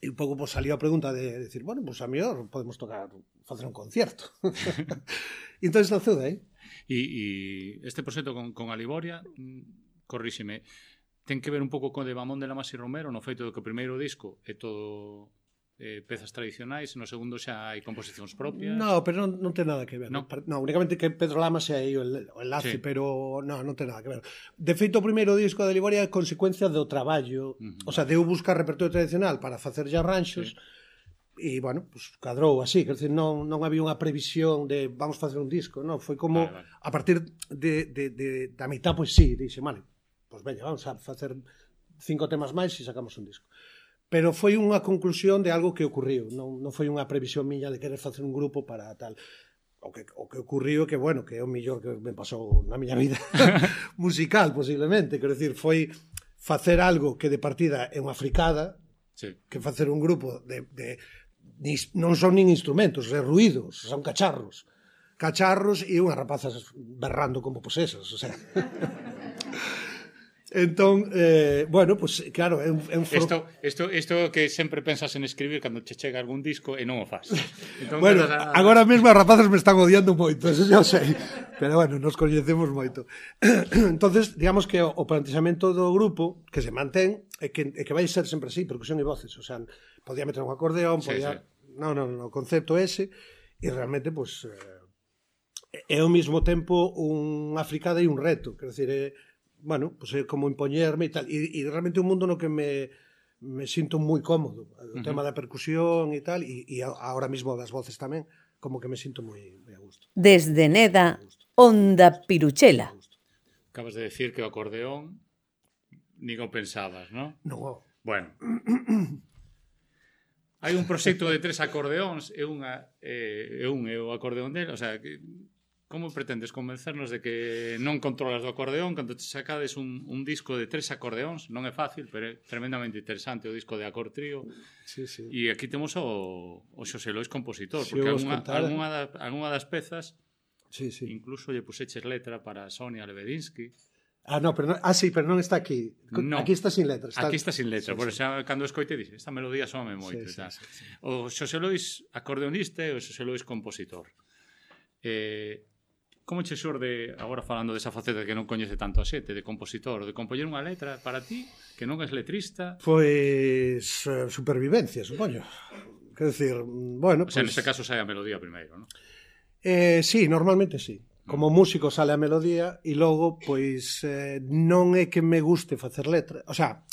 D: E un pouco pois, salió a pregunta de, de decir, bueno, pues a mellor podemos tocar, facer un concierto. entón naceu dai.
C: E, e este proxecto con, con Aliboria, mm, corríxeme, ten que ver un pouco co de Mamón de la Masi Romero no feito do que o primeiro disco é todo eh, pezas tradicionais e no segundo xa hai composicións propias.
D: No, pero non, non ten nada que ver. No, no únicamente que Pedro Lama xa aí o, el, o enlace, sí. pero no, non ten nada que ver. De feito, o primeiro disco de Liboria é consecuencia do traballo, uh -huh. o sea, deu buscar repertorio tradicional para facer ya ranxos, sí e, bueno, pues, cadrou así, quer dizer, non, non había unha previsión de vamos facer un disco, non, foi como vale, vale. a partir de, de, de, da mitad, pois pues, sí, dixe, vale, pois pues, veña, vamos a facer cinco temas máis e sacamos un disco pero foi unha conclusión de algo que ocurriu, non, non foi unha previsión miña de querer facer un grupo para tal o que, o que ocurriu que, bueno, que é o millor que me pasou na miña vida musical, posiblemente. Quero dicir, foi facer algo que de partida é unha fricada,
C: sí.
D: que facer un grupo de, de, de non son nin instrumentos, é ruidos, son cacharros. Cacharros e unhas rapazas berrando como posesas, o sea... Entón, eh, bueno, pues claro, é un, é un for...
C: Isto, isto, isto que sempre pensas en escribir cando che chega algún disco e non o fas. Entón,
D: bueno,
C: a...
D: agora mesmo as rapazas me están odiando moito, eso xa sei. Pero bueno, nos coñecemos moito. entonces, digamos que o, o plantexamento do grupo que se mantén é que, é que vai ser sempre así, percusión e voces, o sea, podía meter un acordeón,
C: sí,
D: podía...
C: Sí.
D: No, no, no, o concepto ese e realmente pues eh, é ao mesmo tempo un africada e un reto, quero decir, é bueno, pues é como impoñerme e tal. E, e realmente un mundo no que me, me sinto moi cómodo. O uh -huh. tema da percusión e tal, e, e agora mesmo das voces tamén, como que me sinto moi, moi a gusto.
F: Desde Neda, Onda Piruchela.
C: Acabas de decir que o acordeón nigo pensabas, non?
D: Non.
C: Bueno. Hai un proxecto de tres acordeóns e unha eh, e un é o acordeón del, o sea, que Como pretendes convencernos de que non controlas do acordeón cando te sacades un, un disco de tres acordeóns? Non é fácil, pero é tremendamente interesante o disco de Acor Trío.
D: Sí, sí.
C: E aquí temos o, o Xosé Lois compositor,
D: sí,
C: porque algunha, algunha, da, algunha das pezas
D: sí, sí.
C: incluso lle puseches letra para Sonia Lebedinsky.
D: Ah, no, pero non, ah, sí, pero non está aquí.
C: No,
D: aquí está sin letra. Está...
C: Aquí está sin letra,
D: sí,
C: por
D: sí.
C: xa cando escoite dice, esta melodía soame moito.
D: Sí, sí, sí, sí.
C: O Xosé Lois acordeonista e o Xosé Lois compositor. Eh, Como che xorde agora falando desa faceta que non coñece tanto a xete de compositor, de compoñer unha letra para ti que non és letrista?
D: Pois eh, supervivencia, supoño. Quer decir, bueno,
C: o sea,
D: pues...
C: neste caso sai a melodía primeiro, non?
D: Eh, sí, normalmente sí. Como mm. músico sale a melodía e logo pois eh, non é que me guste facer letra, o sea,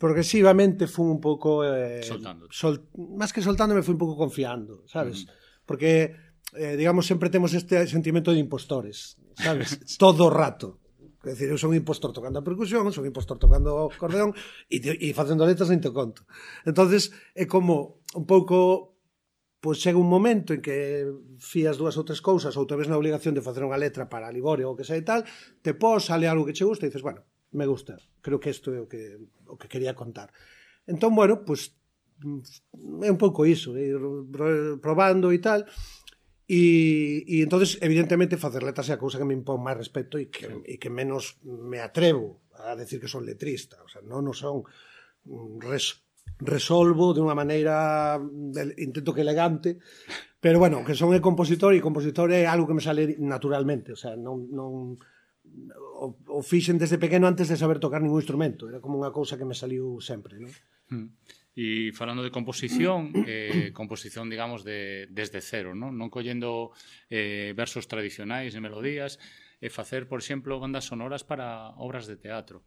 D: progresivamente fun un pouco eh,
C: soltando.
D: Sol, máis que soltándome fui un pouco confiando, sabes?
C: Mm.
D: Porque eh, digamos, sempre temos este sentimento de impostores, sabes? Todo o rato. Quer dicir, eu son impostor tocando a percusión, son impostor tocando o acordeón e, e facendo letras nin te conto. entonces é como un pouco pois chega un momento en que fías dúas ou tres cousas ou te ves na obligación de facer unha letra para Liborio ou que sei tal, te pos, sale algo que che gusta e dices, bueno, me gusta, creo que isto é o que, o que quería contar. Entón, bueno, pois mm, é un pouco iso, ir eh, probando e tal, E, e entonces evidentemente facer letras é a cousa que me impón máis respeto e que, e que menos me atrevo a decir que son letrista, o sea, non, o son mm, res, resolvo de unha maneira intento que elegante, pero bueno, que son el compositor e compositor é algo que me sale naturalmente, o sea, non, non o, o fixen desde pequeno antes de saber tocar ningún instrumento, era como unha cousa que me saliu sempre, non? Mm.
C: E falando de composición, eh, composición, digamos, de, desde cero, non, non collendo eh, versos tradicionais e melodías, e facer, por exemplo, bandas sonoras para obras de teatro.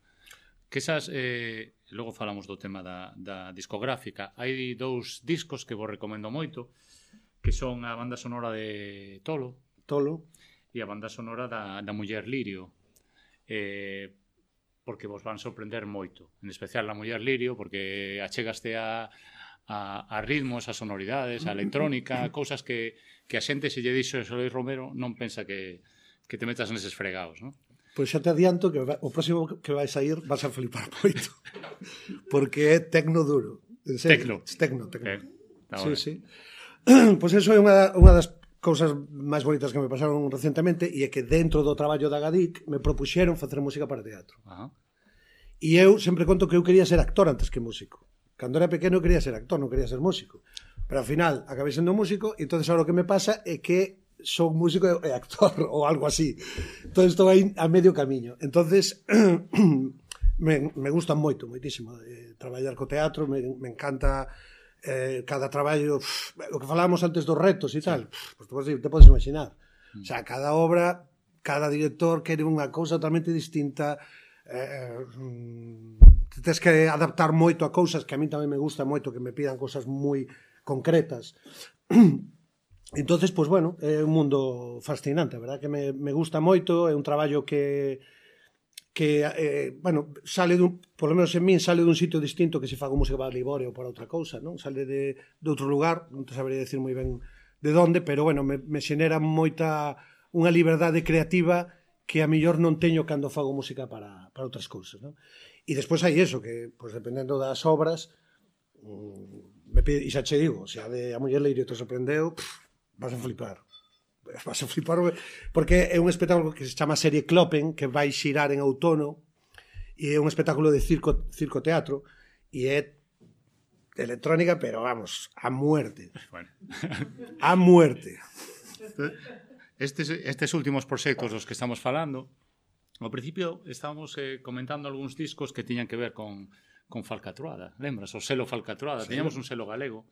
C: Que esas, eh, logo falamos do tema da, da discográfica, hai dous discos que vos recomendo moito, que son a banda sonora de Tolo,
D: Tolo,
C: e a banda sonora da, da Muller Lirio. Eh, porque vos van sorprender moito, en especial a muller lirio, porque achegaste a, a, a ritmos, a sonoridades, a electrónica, a cousas que, que a xente se lle dixo Solís Romero non pensa que, que te metas neses fregados, non?
D: Pois xa te adianto que o próximo que vais a ir vas a flipar moito. Porque é tecno duro. En serio. Tecno. Tecno,
C: tecno. Eh,
D: sí, sí. Pois eso é unha, unha das cousas máis bonitas que me pasaron recentemente e é que dentro do traballo da Gadic me propuxeron facer música para teatro.
C: Ajá.
D: E eu sempre conto que eu quería ser actor antes que músico. Cando era pequeno eu quería ser actor, non quería ser músico. Pero ao final acabei sendo músico e entonces agora o que me pasa é que son músico e actor ou algo así. Entón estou aí a medio camiño. Entonces me, me gusta moito, moitísimo eh, traballar co teatro, me, me encanta eh, cada traballo, pff, o que falábamos antes dos retos e tal, pff, pues, te podes imaginar. Mm. O sea, cada obra, cada director quere unha cousa totalmente distinta, eh, mm, tens que adaptar moito a cousas que a mí tamén me gusta moito que me pidan cousas moi concretas. entonces, pues, bueno, é un mundo fascinante, verdad? Que me, me gusta moito, é un traballo que que, eh, bueno, sale dun, por lo menos en min, sale dun sitio distinto que se fago música para Liborio ou para outra cousa, non? Sale de, de outro lugar, non te sabería decir moi ben de onde, pero, bueno, me, me xenera moita unha liberdade creativa que a mellor non teño cando fago música para, para outras cousas, non? E despois hai eso, que, pois, pues, dependendo das obras, mm, me pide, e xa che digo, xa de a muller leire te sorprendeu, pff, vas a flipar. vas a flipar porque é un espectáculo que se chama Serie Kloppen que vai xirar en outono e é un espectáculo de circo, circo teatro e é electrónica, pero vamos, a muerte.
C: Bueno.
D: a muerte.
C: Estes, estes últimos proxectos dos que estamos falando, ao principio estábamos eh, comentando algúns discos que tiñan que ver con, con Falcatruada, lembras? O selo Falcatruada, sí. Teníamos un selo galego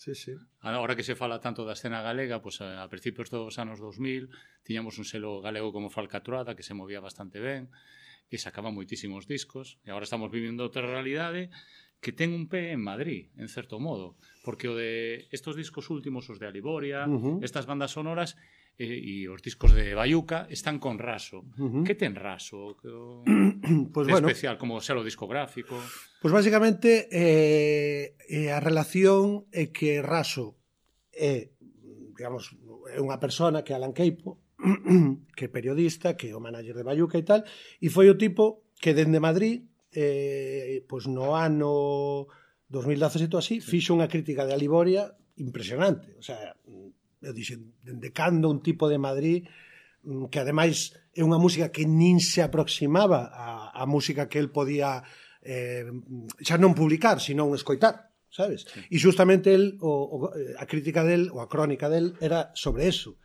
D: Sí, sí.
C: Ahora que se fala tanto da escena galega, pois pues, eh, a principios dos anos 2000 tiñamos un selo galego como Falcatruada que se movía bastante ben, que sacaba moitísimos discos, e agora estamos vivindo outra realidade que ten un pé en Madrid, en certo modo, porque o de estos discos últimos, os de Aliboria, uh -huh. estas bandas sonoras, e, e os discos de Bayuca están con raso. Uh -huh. Que ten raso? Que o...
D: pues
C: de
D: bueno,
C: especial como selo discográfico?
D: Pois pues basicamente eh, eh, a relación é que raso é, digamos, é unha persona que Alan Keipo, que é periodista, que é o manager de Bayuca e tal, e foi o tipo que dende Madrid, eh, pois no ano 2017 así, sí. fixo unha crítica de Aliboria impresionante, o sea, eu dixen, dende cando un tipo de Madrid mm, que ademais é unha música que nin se aproximaba a, a música que el podía eh, xa non publicar, senón escoitar, sabes? Sí. E justamente el, o, o, a crítica del, ou a crónica del, era sobre eso.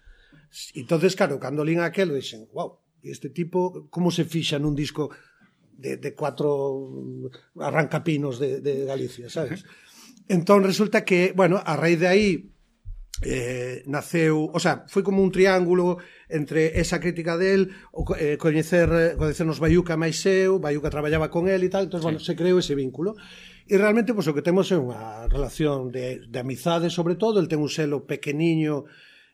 D: Entonces, claro, cando lin aquel, dixen, wow, este tipo, como se fixa nun disco de, de cuatro arrancapinos de, de Galicia, sabes? Entón resulta que, bueno, a raíz de aí eh, naceu, o sea, foi como un triángulo entre esa crítica del, o, eh, coñecer, coñecernos Bayuca máis eu, Bayuca traballaba con él e tal, entón, sí. bueno, se creou ese vínculo. E realmente, pois, pues, o que temos é unha relación de, de amizade, sobre todo, el ten un selo pequeniño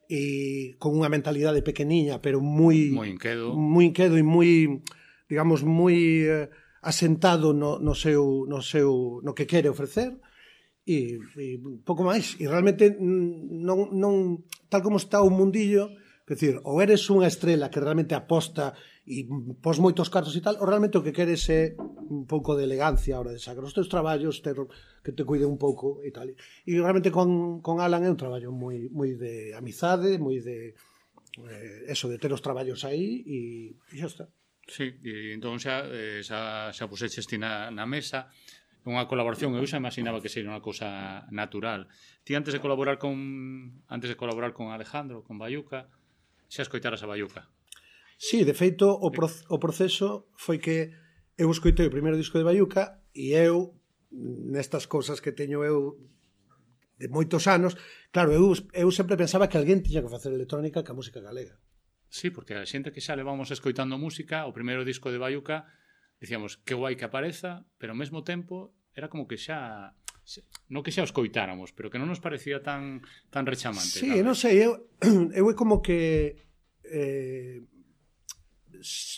D: e con unha mentalidade pequeniña, pero moi...
C: Moi inquedo.
D: Moi inquedo e moi, digamos, moi... Eh, asentado no, no seu no seu no que quere ofrecer e, e pouco máis e realmente non, non tal como está o mundillo que decir, ou eres unha estrela que realmente aposta e pos moitos cartos e tal, ou realmente o que queres é un pouco de elegancia a hora de sacar os teus traballos, ter, que te cuide un pouco e tal. E realmente con, con Alan é un traballo moi, moi de amizade, moi de eh, eso de ter os traballos aí e, e xa está.
C: Sí, e entón xa, eh, xa, xa puseches ti na, na mesa unha colaboración, eu xa imaginaba que sería unha cousa natural. Ti antes de colaborar con antes de colaborar con Alejandro, con Bayuca, xa escoitaras a Bayuca.
D: Sí, de feito o, pro, o proceso foi que eu escoitei o primeiro disco de Bayuca e eu nestas cousas que teño eu de moitos anos, claro, eu, eu sempre pensaba que alguén tiña que facer electrónica ca música galega.
C: Sí, porque a xente que xa levamos escoitando música, o primeiro disco de Bayuca Dicíamos, que guai que apareza, pero ao mesmo tempo era como que xa non que xa os coitáramos, pero que non nos parecía tan tan rechamante.
D: Sí, non sei, eu, eu é como que eh,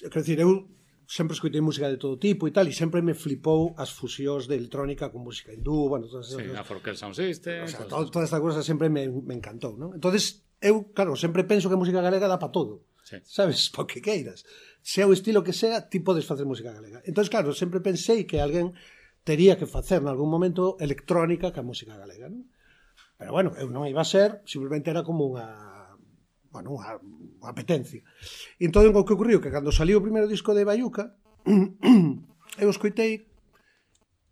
D: quero dicir, eu sempre escoitei música de todo tipo e tal, e sempre me flipou as fusións de electrónica con música hindú, bueno, todas
C: esas sí, cosas. Forker Sound System...
D: O sea, todas, todas estas cosas sempre me, me encantou, non? entonces eu, claro, sempre penso que a música galega dá para todo, sí. sabes, po que queiras sea o estilo que sea, ti podes facer música galega. Entón, claro, sempre pensei que alguén tería que facer en algún momento electrónica ca música galega, non? Pero bueno, eu non iba a ser, simplemente era como unha bueno, unha, unha apetencia. E entón, o que ocurriu? Que cando saliu o primeiro disco de Bayuca, eu escoitei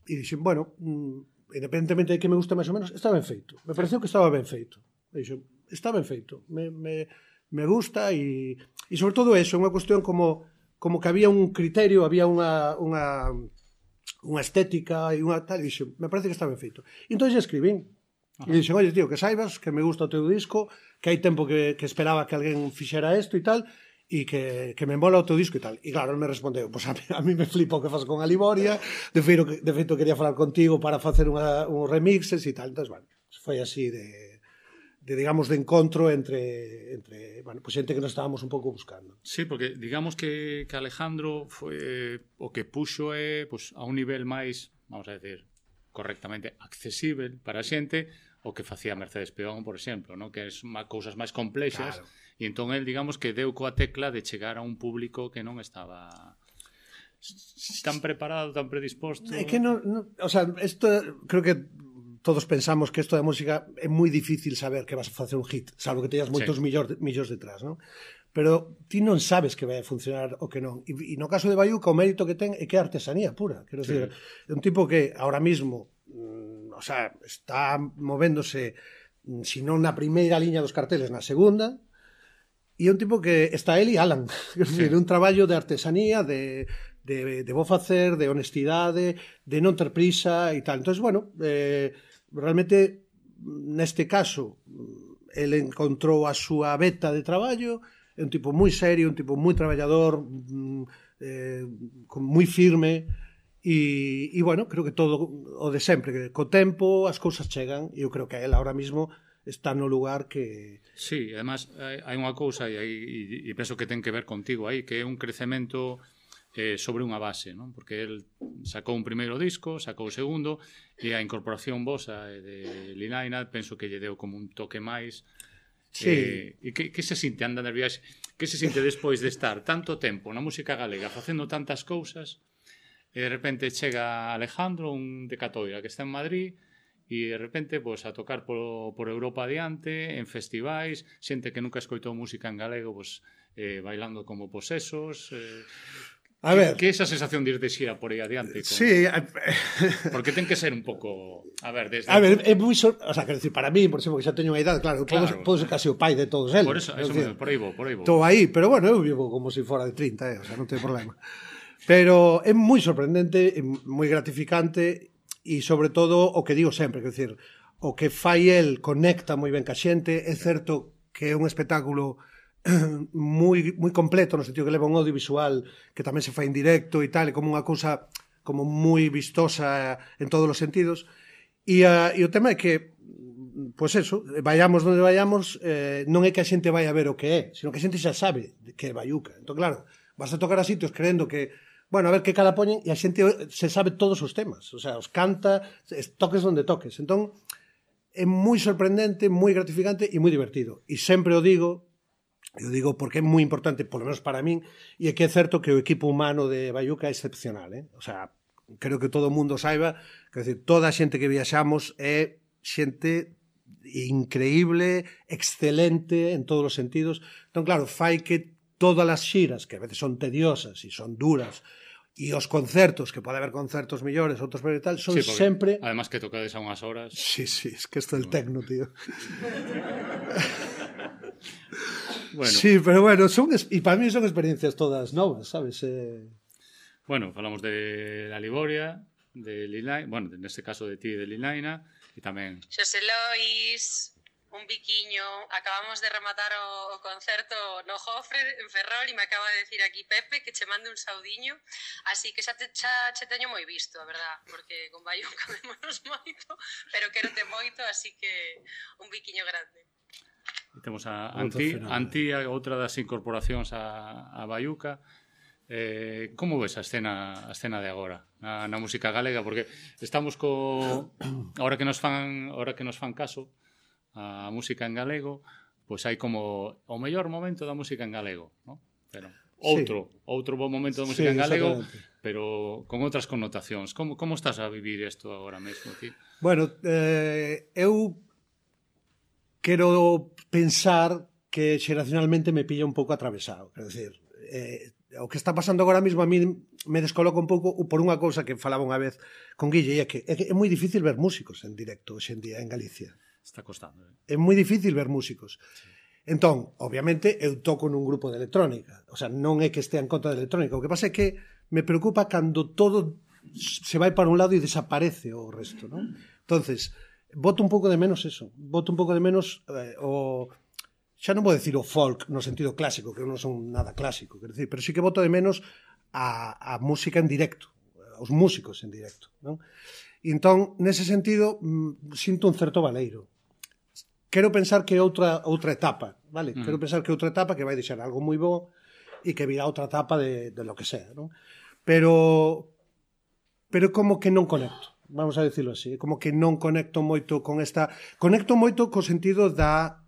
D: e dixen, bueno, mm, independentemente de que me gusta máis ou menos, estaba ben feito. Me pareceu que estaba ben feito. Dixen, está ben feito. Me, me, me gusta e E sobre todo eso, é unha cuestión como como que había un criterio, había unha, unha, unha estética e unha tal, e dixen, me parece que está ben feito. E entón escribín, Ajá. e dixen, oye, tío, que saibas que me gusta o teu disco, que hai tempo que, que esperaba que alguén fixera isto e tal, e que, que me mola o teu disco e tal. E claro, me respondeu, pois pues a, mí, a mí me flipa o que faz con a Liboria, de feito, de feito quería falar contigo para facer unha, un remixes e tal. Entón, bueno, foi así de, de digamos de encontro entre entre bueno, pues xente que nos estábamos un pouco buscando.
C: Sí, porque digamos que que Alejandro foi o que puxo é pues, a un nivel máis, vamos a decir, correctamente accesible para a xente o que facía Mercedes Peón, por exemplo, ¿no? que é má, cousas máis complexas claro. e entón el digamos que deu coa tecla de chegar a un público que non estaba tan preparado, tan predisposto.
D: É que non, no, o sea, isto creo que todos pensamos que isto da música é moi difícil saber que vas a facer un hit, salvo que teñas moitos sí. millóns, millóns detrás, non? Pero ti non sabes que vai a funcionar o que non. E, e no caso de Bayuca, o mérito que ten é que é artesanía pura. Quero sí. dizer, é un tipo que ahora mismo mm, o sea, está movéndose mm, si non na primeira liña dos carteles, na segunda, e un tipo que está él e Alan, quero sí. Un traballo de artesanía, de de, de bo facer, de honestidade, de non ter prisa e tal. Entón, bueno, eh, realmente neste caso el encontrou a súa beta de traballo é un tipo moi serio, un tipo moi traballador mm, eh, moi firme e, e bueno, creo que todo o de sempre, que co tempo as cousas chegan e eu creo que ela ahora mismo está no lugar que...
C: Sí, además hai unha cousa e, e, e penso que ten que ver contigo aí, que é un crecemento eh, sobre unha base, non? porque el sacou un primeiro disco, sacou o segundo, e a incorporación vosa de Linaina penso que lle deu como un toque máis. Sí. Eh, e que, que se sinte, anda nerviosa, que se sinte despois de estar tanto tempo na música galega facendo tantas cousas, e de repente chega Alejandro, un de Catoira, que está en Madrid, e de repente pois, a tocar polo, por Europa adiante, en festivais, xente que nunca escoitou música en galego, pois, eh, bailando como posesos, eh, A ver. Que esa sensación de ir de xira por aí adiante. Con...
D: Sí.
C: Porque ten que ser un pouco... A ver, desde...
D: A ver, é moi... Sor... O sea, quero decir, para mí, por exemplo, que xa teño unha idade, claro, claro. Podo, podo ser casi o pai de todos eles.
C: Por eso, eso decir, por aí vou, por aí vou.
D: Estou aí, pero bueno, eu vivo como se si fora de 30, eh? o sea, non ten problema. pero é moi sorprendente, é moi gratificante e sobre todo o que digo sempre, quero decir, o que fai el conecta moi ben ca xente, é certo que é un espectáculo moi moi completo no sentido que leva un audiovisual que tamén se fai en directo e tal, e como unha cousa como moi vistosa en todos os sentidos. E, a, e o tema é que pois pues eso, vayamos onde vayamos, eh, non é que a xente vai a ver o que é, sino que a xente xa sabe que é Bayuca. Entón, claro, vas a tocar a sitios creendo que bueno, a ver que cada poñen e a xente se sabe todos os temas, o sea, os canta, toques onde toques. Entón, é moi sorprendente, moi gratificante e moi divertido. E sempre o digo, Eu digo porque é moi importante, polo menos para min, e é que é certo que o equipo humano de Bayuca é excepcional, eh? O sea, creo que todo o mundo saiba, que decir, toda a xente que viaxamos é xente increíble, excelente en todos os sentidos. Entón, claro, fai que todas as xiras, que a veces son tediosas e son duras, e os concertos, que pode haber concertos millores, outros mellores tal, son sí, porque, sempre...
C: Además que tocades a unhas horas...
D: Sí, sí, es que isto é el tecno, tío. bueno. Sí, pero bueno, son, e para mí son experiencias todas novas, sabes? Eh...
C: Bueno, falamos de la Liboria, de Lilaina, bueno, neste caso de ti de Lilaina, e tamén...
G: Xosé Lois, un biquiño, acabamos de rematar o, o concerto no Jofre en Ferrol e me acaba de decir aquí Pepe que che mande un saudiño, así que xa te, xa, che teño moi visto, a verdad, porque con Bayón cabémonos moito, pero quero te moito, así que un biquiño grande.
C: E temos a Anti, Antía, outra das incorporacións a, a Bayuca. Eh, como ves a escena a escena de agora na, na música galega porque estamos co ahora que nos fan ahora que nos fan caso a música en galego, pois hai como o mellor momento da música en galego, ¿no? Pero outro, sí. outro bom momento da música sí, en galego, pero con outras connotacións. Como como estás a vivir isto agora mesmo ti?
D: Bueno, eh, eu quero pensar que xeracionalmente me pilla un pouco atravesado. Quer decir, eh, o que está pasando agora mesmo a mí me descoloca un pouco por unha cousa que falaba unha vez con Guille, e é que é, que é moi difícil ver músicos en directo hoxe en día en Galicia.
C: Está costando.
D: Eh? É moi difícil ver músicos. Sí. Entón, obviamente, eu toco nun grupo de electrónica. O sea, non é que estea en contra de electrónica. O que pasa é que me preocupa cando todo se vai para un lado e desaparece o resto, non? Entonces, boto un pouco de menos eso. Boto un pouco de menos eh, o xa non vou decir o folk no sentido clásico, que non son nada clásico, quero decir, pero sí que boto de menos a, a música en directo, os músicos en directo, non? E entón, nese sentido, mm, sinto un certo valeiro. Quero pensar que é outra, outra etapa, vale? Mm. Quero pensar que é outra etapa que vai deixar algo moi bo e que virá outra etapa de, de lo que sea, non? Pero, pero como que non conecto vamos a dicirlo así, como que non conecto moito con esta, conecto moito co sentido da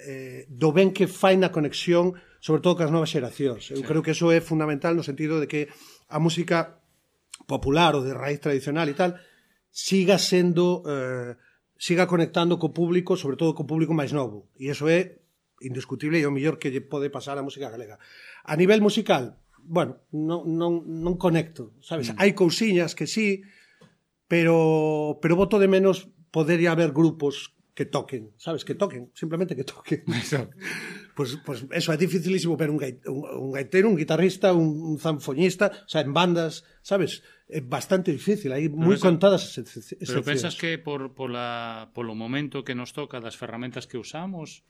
D: eh, do ben que fai na conexión sobre todo cas novas xeracións. Eu sí. creo que eso é fundamental no sentido de que a música popular ou de raíz tradicional e tal siga sendo eh, siga conectando co público, sobre todo co público máis novo. E eso é indiscutible e o mellor que lle pode pasar á música galega. A nivel musical, bueno, non, non, non conecto, sabes? Mm. Hai cousiñas que sí, pero, pero voto de menos poder haber grupos que toquen, sabes, que toquen, simplemente que toquen. Eso. Pues, pues eso, é dificilísimo ver un, gait, un, un gaitero, un guitarrista, un, un zanfoñista, o sea, en bandas, sabes, é bastante difícil, hai moi contadas excepcións.
C: Pero pensas que por, por, la, por o momento que nos toca das ferramentas que usamos,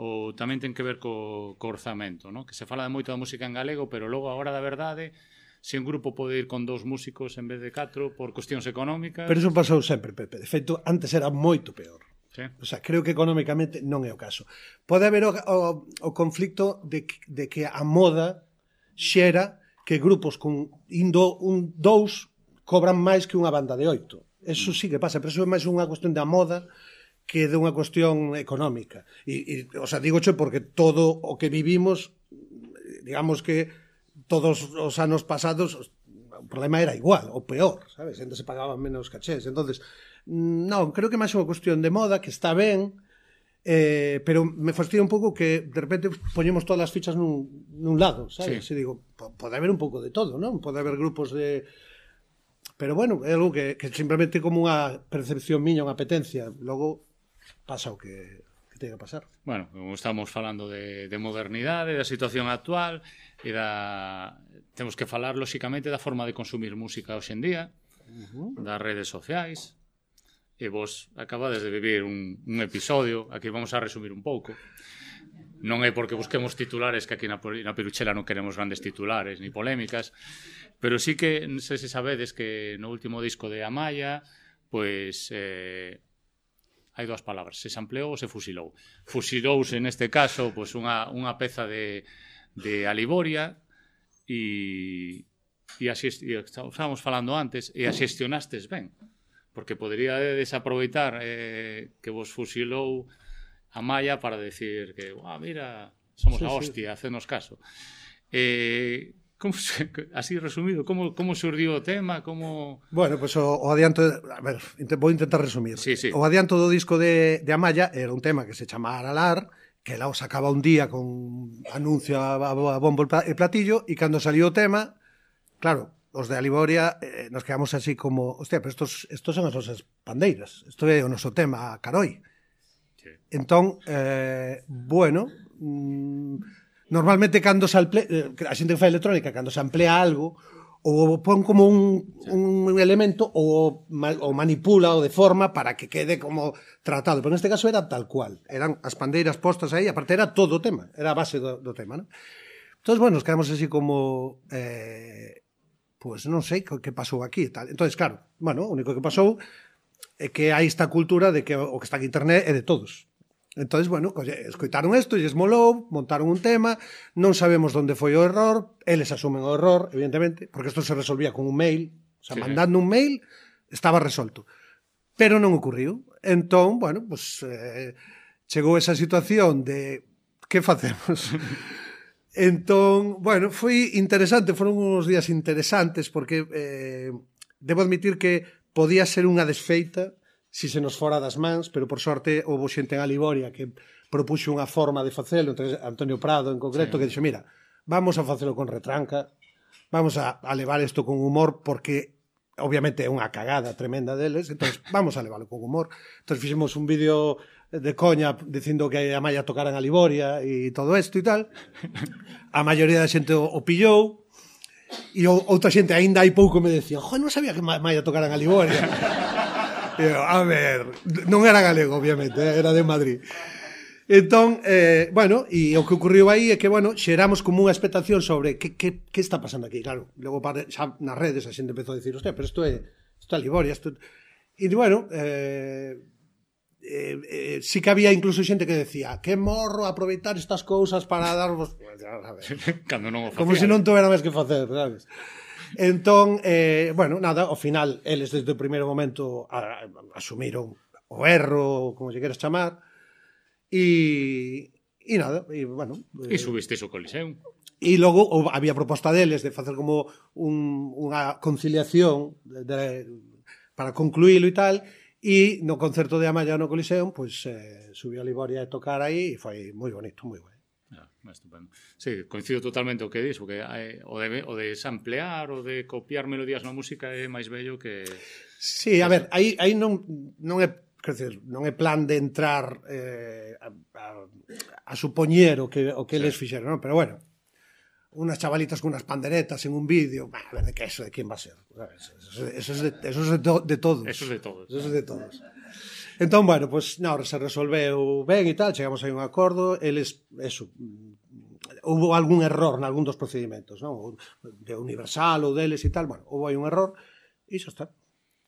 C: ou tamén ten que ver co, co orzamento, no? que se fala de moito da música en galego, pero logo a hora da verdade se un grupo pode ir con dous músicos en vez de catro por cuestións económicas.
D: Pero iso pasou sempre, Pepe. De feito, antes era moito peor.
C: Sí.
D: O sea, creo que económicamente non é o caso. Pode haber o, o, o conflicto de, de que a moda xera que grupos con indo un dous cobran máis que unha banda de oito. Eso sí que pasa, pero eso é máis unha cuestión da moda que de unha cuestión económica. E, e o sea, digo che porque todo o que vivimos digamos que todos os anos pasados o problema era igual, ou peor, sabes? Ainda se pagaban menos cachés. Entonces, non, creo que máis unha cuestión de moda que está ben, eh, pero me fastidia un pouco que de repente poñemos todas as fichas nun, nun lado, sabes? Sí. E digo, pode haber un pouco de todo, non? Pode haber grupos de Pero bueno, é algo que, que simplemente como unha percepción miña, unha apetencia. Logo pasa o que ten que pasar.
C: Bueno, como estamos falando de, de modernidade, da situación actual e da temos que falar lóxicamente da forma de consumir música hoxe en día, uh -huh. das redes sociais. E vos acabades de vivir un, un episodio, aquí vamos a resumir un pouco. Non é porque busquemos titulares que aquí na, na Peruchela non queremos grandes titulares ni polémicas, pero sí que, non sei se sabedes que no último disco de Amaya, pois pues, eh, hai dúas palabras, se sampleou ou se fusilou. Fusilouse neste caso pois unha, unha peza de, de Aliboria e, e, así e estábamos falando antes e a xestionastes ben porque podería desaproveitar eh, que vos fusilou a Maya para decir que, ah, mira, somos sí, a hostia, sí. hacenos caso. Eh, Como se, así resumido, como, como surdiu o tema, como...
D: Bueno, pois pues, o, o adianto... A ver, vou intentar resumir.
C: Sí, sí.
D: O adianto do disco de, de Amaya era un tema que se chamaba Aralar, que la o sacaba un día con anuncio a, a, a bombo e platillo, e cando saliu o tema, claro, os de Aliboria eh, nos quedamos así como, hostia, pero estos, estos son as nosas pandeiras, isto é o noso tema caroi. Sí. Entón, eh, bueno, mmm, Normalmente cando se amplea, eh, a xente que fai electrónica, cando se emplea algo, ou pon como un, un elemento ou, ou manipula ou deforma para que quede como tratado. Pero neste caso era tal cual. Eran as pandeiras postas aí, aparte era todo o tema, era a base do, do tema. Non? Entón, bueno, nos quedamos así como... Eh, pues non sei que pasou aquí e tal. Entón, claro, bueno, o único que pasou é que hai esta cultura de que o que está en internet é de todos. Entonces, bueno, eh, escoitaron isto, lles molou, montaron un tema, non sabemos onde foi o error, eles asumen o error, evidentemente, porque isto se resolvía con un mail, o sea, sí. mandando un mail, estaba resolto. Pero non ocurriu. Entón, bueno, pues, eh, chegou esa situación de que facemos? entón, bueno, foi interesante, foron uns días interesantes, porque eh, debo admitir que podía ser unha desfeita si se nos fora das mans, pero por sorte houve xente en Aliboria que propuxo unha forma de facelo, entre Antonio Prado en concreto, sí. que dixo, mira, vamos a facelo con retranca, vamos a, a levar isto con humor, porque obviamente é unha cagada tremenda deles, entonces vamos a leválo con humor. Entonces fixemos un vídeo de coña dicindo que a Maya tocara en Aliboria e todo isto e tal. A maioría da xente o, o pillou, E outra xente aínda hai pouco me decía, "Jo, non sabía que Maya tocara en Aliboria." Eu, a ver, non era galego, obviamente, eh, era de Madrid. Entón, eh, bueno, e o que ocurriu aí é que, bueno, xeramos como unha expectación sobre que, que, que está pasando aquí, claro. Logo, xa nas redes a xente empezou a dicir, hostia, pero isto é, isto é Liboria, isto... E, bueno, eh, eh, eh, sí que había incluso xente que decía que morro aproveitar estas cousas para darvos...
C: Cando non o
D: facía. Como se eh. non tuvera máis que facer, sabes? Entón, eh, bueno, nada, ao final, eles desde o primeiro momento a, asumiron o erro, como se queres chamar, e, e nada, e bueno...
C: E eh, subistes o Coliseum.
D: E logo ou, había proposta deles de facer como un, unha conciliación de, de, para concluílo e tal, e no concerto de Amaya no Coliseum, pois pues, eh, subiu a Liboria a tocar aí e foi moi bonito, moi bonito.
C: Estupendo. Sí, coincido totalmente o que dis, porque hai, o, de, o de samplear, o de copiar melodías na música é máis bello que...
D: Sí, a ver, aí, aí non, non é quer dizer, non é plan de entrar eh, a, a, a supoñer o que, o que sí. les fixeron, non? pero bueno, unas chavalitas con unas panderetas en un vídeo, bah, a ver, de que eso, de quién va a ser? Eso, eso, eso, es de, eso es de, to, de todos.
C: Eso es de todos.
D: Eso es de todos. Entón, bueno, pois pues, na hora se resolveu ben e tal, chegamos a un acordo, eles, eso, houve algún error nalgún dos procedimentos, non? De Universal ou deles e tal, bueno, houve aí un error e xa está.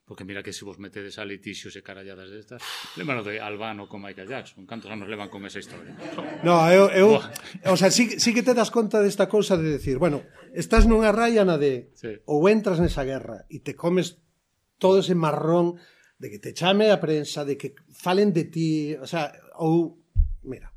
C: Porque mira que se vos metedes a litixios e caralladas destas, lembrano de Albano con Michael Jackson, cantos anos levan con esa historia.
D: No, eu, eu o sea, sí, sí que te das conta desta cousa de decir, bueno, estás nunha raya na de sí. ou entras nesa guerra e te comes todo ese marrón de que te chame a prensa, de que falen de ti, o sea, ou, mira,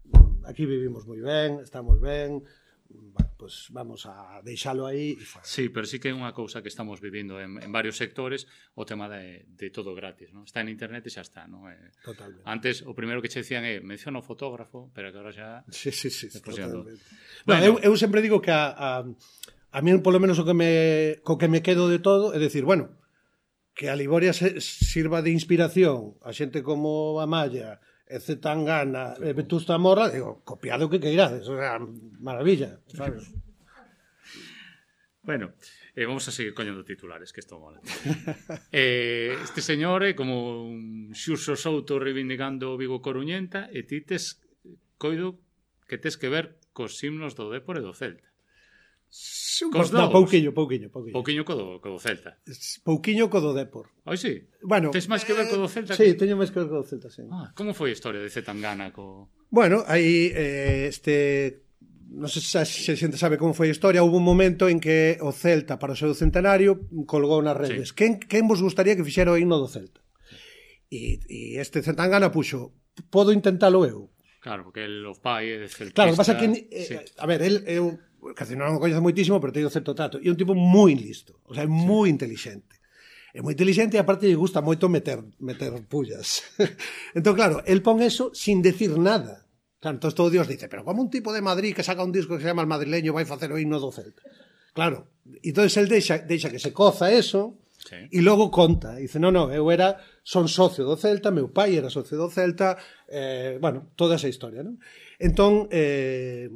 D: aquí vivimos moi ben, estamos ben, bueno, pues vamos a deixalo aí e fora.
C: Sí, pero sí que é unha cousa que estamos vivindo en, en varios sectores o tema de, de todo gratis, ¿no? Está en internet e xa está, ¿no? Eh,
D: totalmente.
C: Antes o primeiro que che dicían é eh, menciona o fotógrafo, pero que agora xa
D: Sí, sí, sí, totalmente. Bueno, bueno, eu, eu sempre digo que a, a, a mí polo menos o que me co que me quedo de todo é decir, bueno, que a Liboria se, sirva de inspiración a xente como a Maya, e Zetangana, e Vetusta Morra, digo, copiado que queirades, o sea, maravilla, sabes?
C: bueno, eh, vamos a seguir coñendo titulares, que isto mola. eh, este señor é eh, como un xurso souto reivindicando o Vigo Coruñenta, e ti tes coido que tes que ver cos himnos do Dépor e do Celta.
D: Cos no, pouquiño, pouquiño, pouquiño.
C: Pouquiño co do, co do Celta.
D: Pouquiño co do Depor.
C: Ai, sí.
D: Bueno,
C: Tens máis que ver co do Celta?
D: Sí, que... teño máis que ver co do Celta, sí.
C: Ah, como foi a historia de Zetangana co...
D: Bueno, aí eh, este non sei se, se xente sabe como foi a historia, houve un momento en que o Celta para o seu centenario colgou nas redes. Sí. Quen, quen vos gustaría que fixera o himno do Celta? E, e este Zetangana puxo, podo intentalo eu.
C: Claro, porque el, o pai é celtista.
D: Claro, o que pasa que, eh, sí. a ver, el, eu casi non o coñezo moitísimo, pero teño certo trato. E é un tipo moi listo, o sea, é moi sí. inteligente. É moi inteligente e aparte lle gusta moito meter meter pullas. entón, claro, el pon eso sin decir nada. Claro, entón todo Dios dice, pero como un tipo de Madrid que saca un disco que se llama El Madrileño vai facer o himno do Celta. Claro, e entón el deixa, deixa que se coza eso, Sí. E logo conta, dice, non, non, eu era, son socio do Celta, meu pai era socio do Celta, eh, bueno, toda esa historia, non? Entón, eh,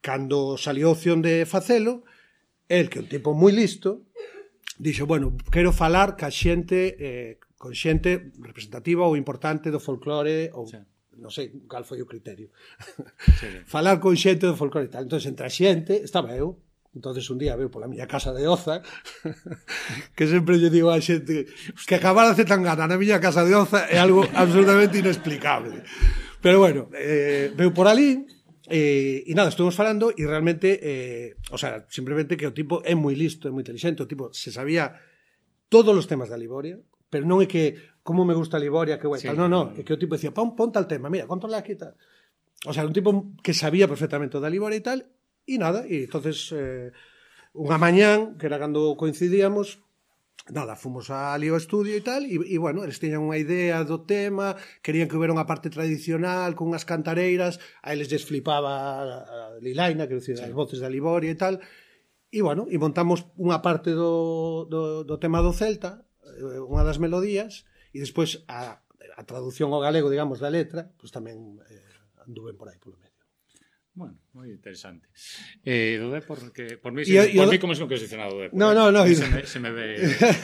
D: Cando salió a opción de facelo, el, que é un tipo moi listo, dixo, bueno, quero falar ca xente, eh, con xente representativa ou importante do folclore ou sí. non sei cal foi o criterio. Sí, sí. falar con xente do folclore e tal. Entón, entre a xente, estaba eu, entonces un día veo pola miña casa de Oza que sempre lle digo a xente que acabar de tan gana na miña casa de Oza é algo absolutamente inexplicable pero bueno, eh, veo por ali Eh, e nada, estuvimos falando e realmente, eh, o sea, simplemente que o tipo é moi listo, é moi inteligente, o tipo se sabía todos os temas da Liboria, pero non é que como me gusta a Liboria, que guai, sí. tal, non, non, é que o tipo decía, pon, pon tal tema, mira, controla aquí tal. O sea, un tipo que sabía perfectamente da Liboria e tal, e nada, e entonces eh, unha mañán, que era cando coincidíamos, nada, fomos ali ao estudio e tal, e, e bueno, eles tiñan unha idea do tema, querían que houbera unha parte tradicional, con unhas cantareiras, a eles les flipaba a Lilaina, quero dicir, sí. as voces da Liboria e tal, e bueno, e montamos unha parte do, do, do tema do Celta, eh, unha das melodías, e despois a, a traducción ao galego, digamos, da letra, pois pues tamén eh, anduven por aí, polo menos.
C: Bueno, moi interesante. Eh, do Depor, que por mí, e, por mí como son que os dicen do Depor.
D: Eh, no, no, no.
C: Se me, se me ve...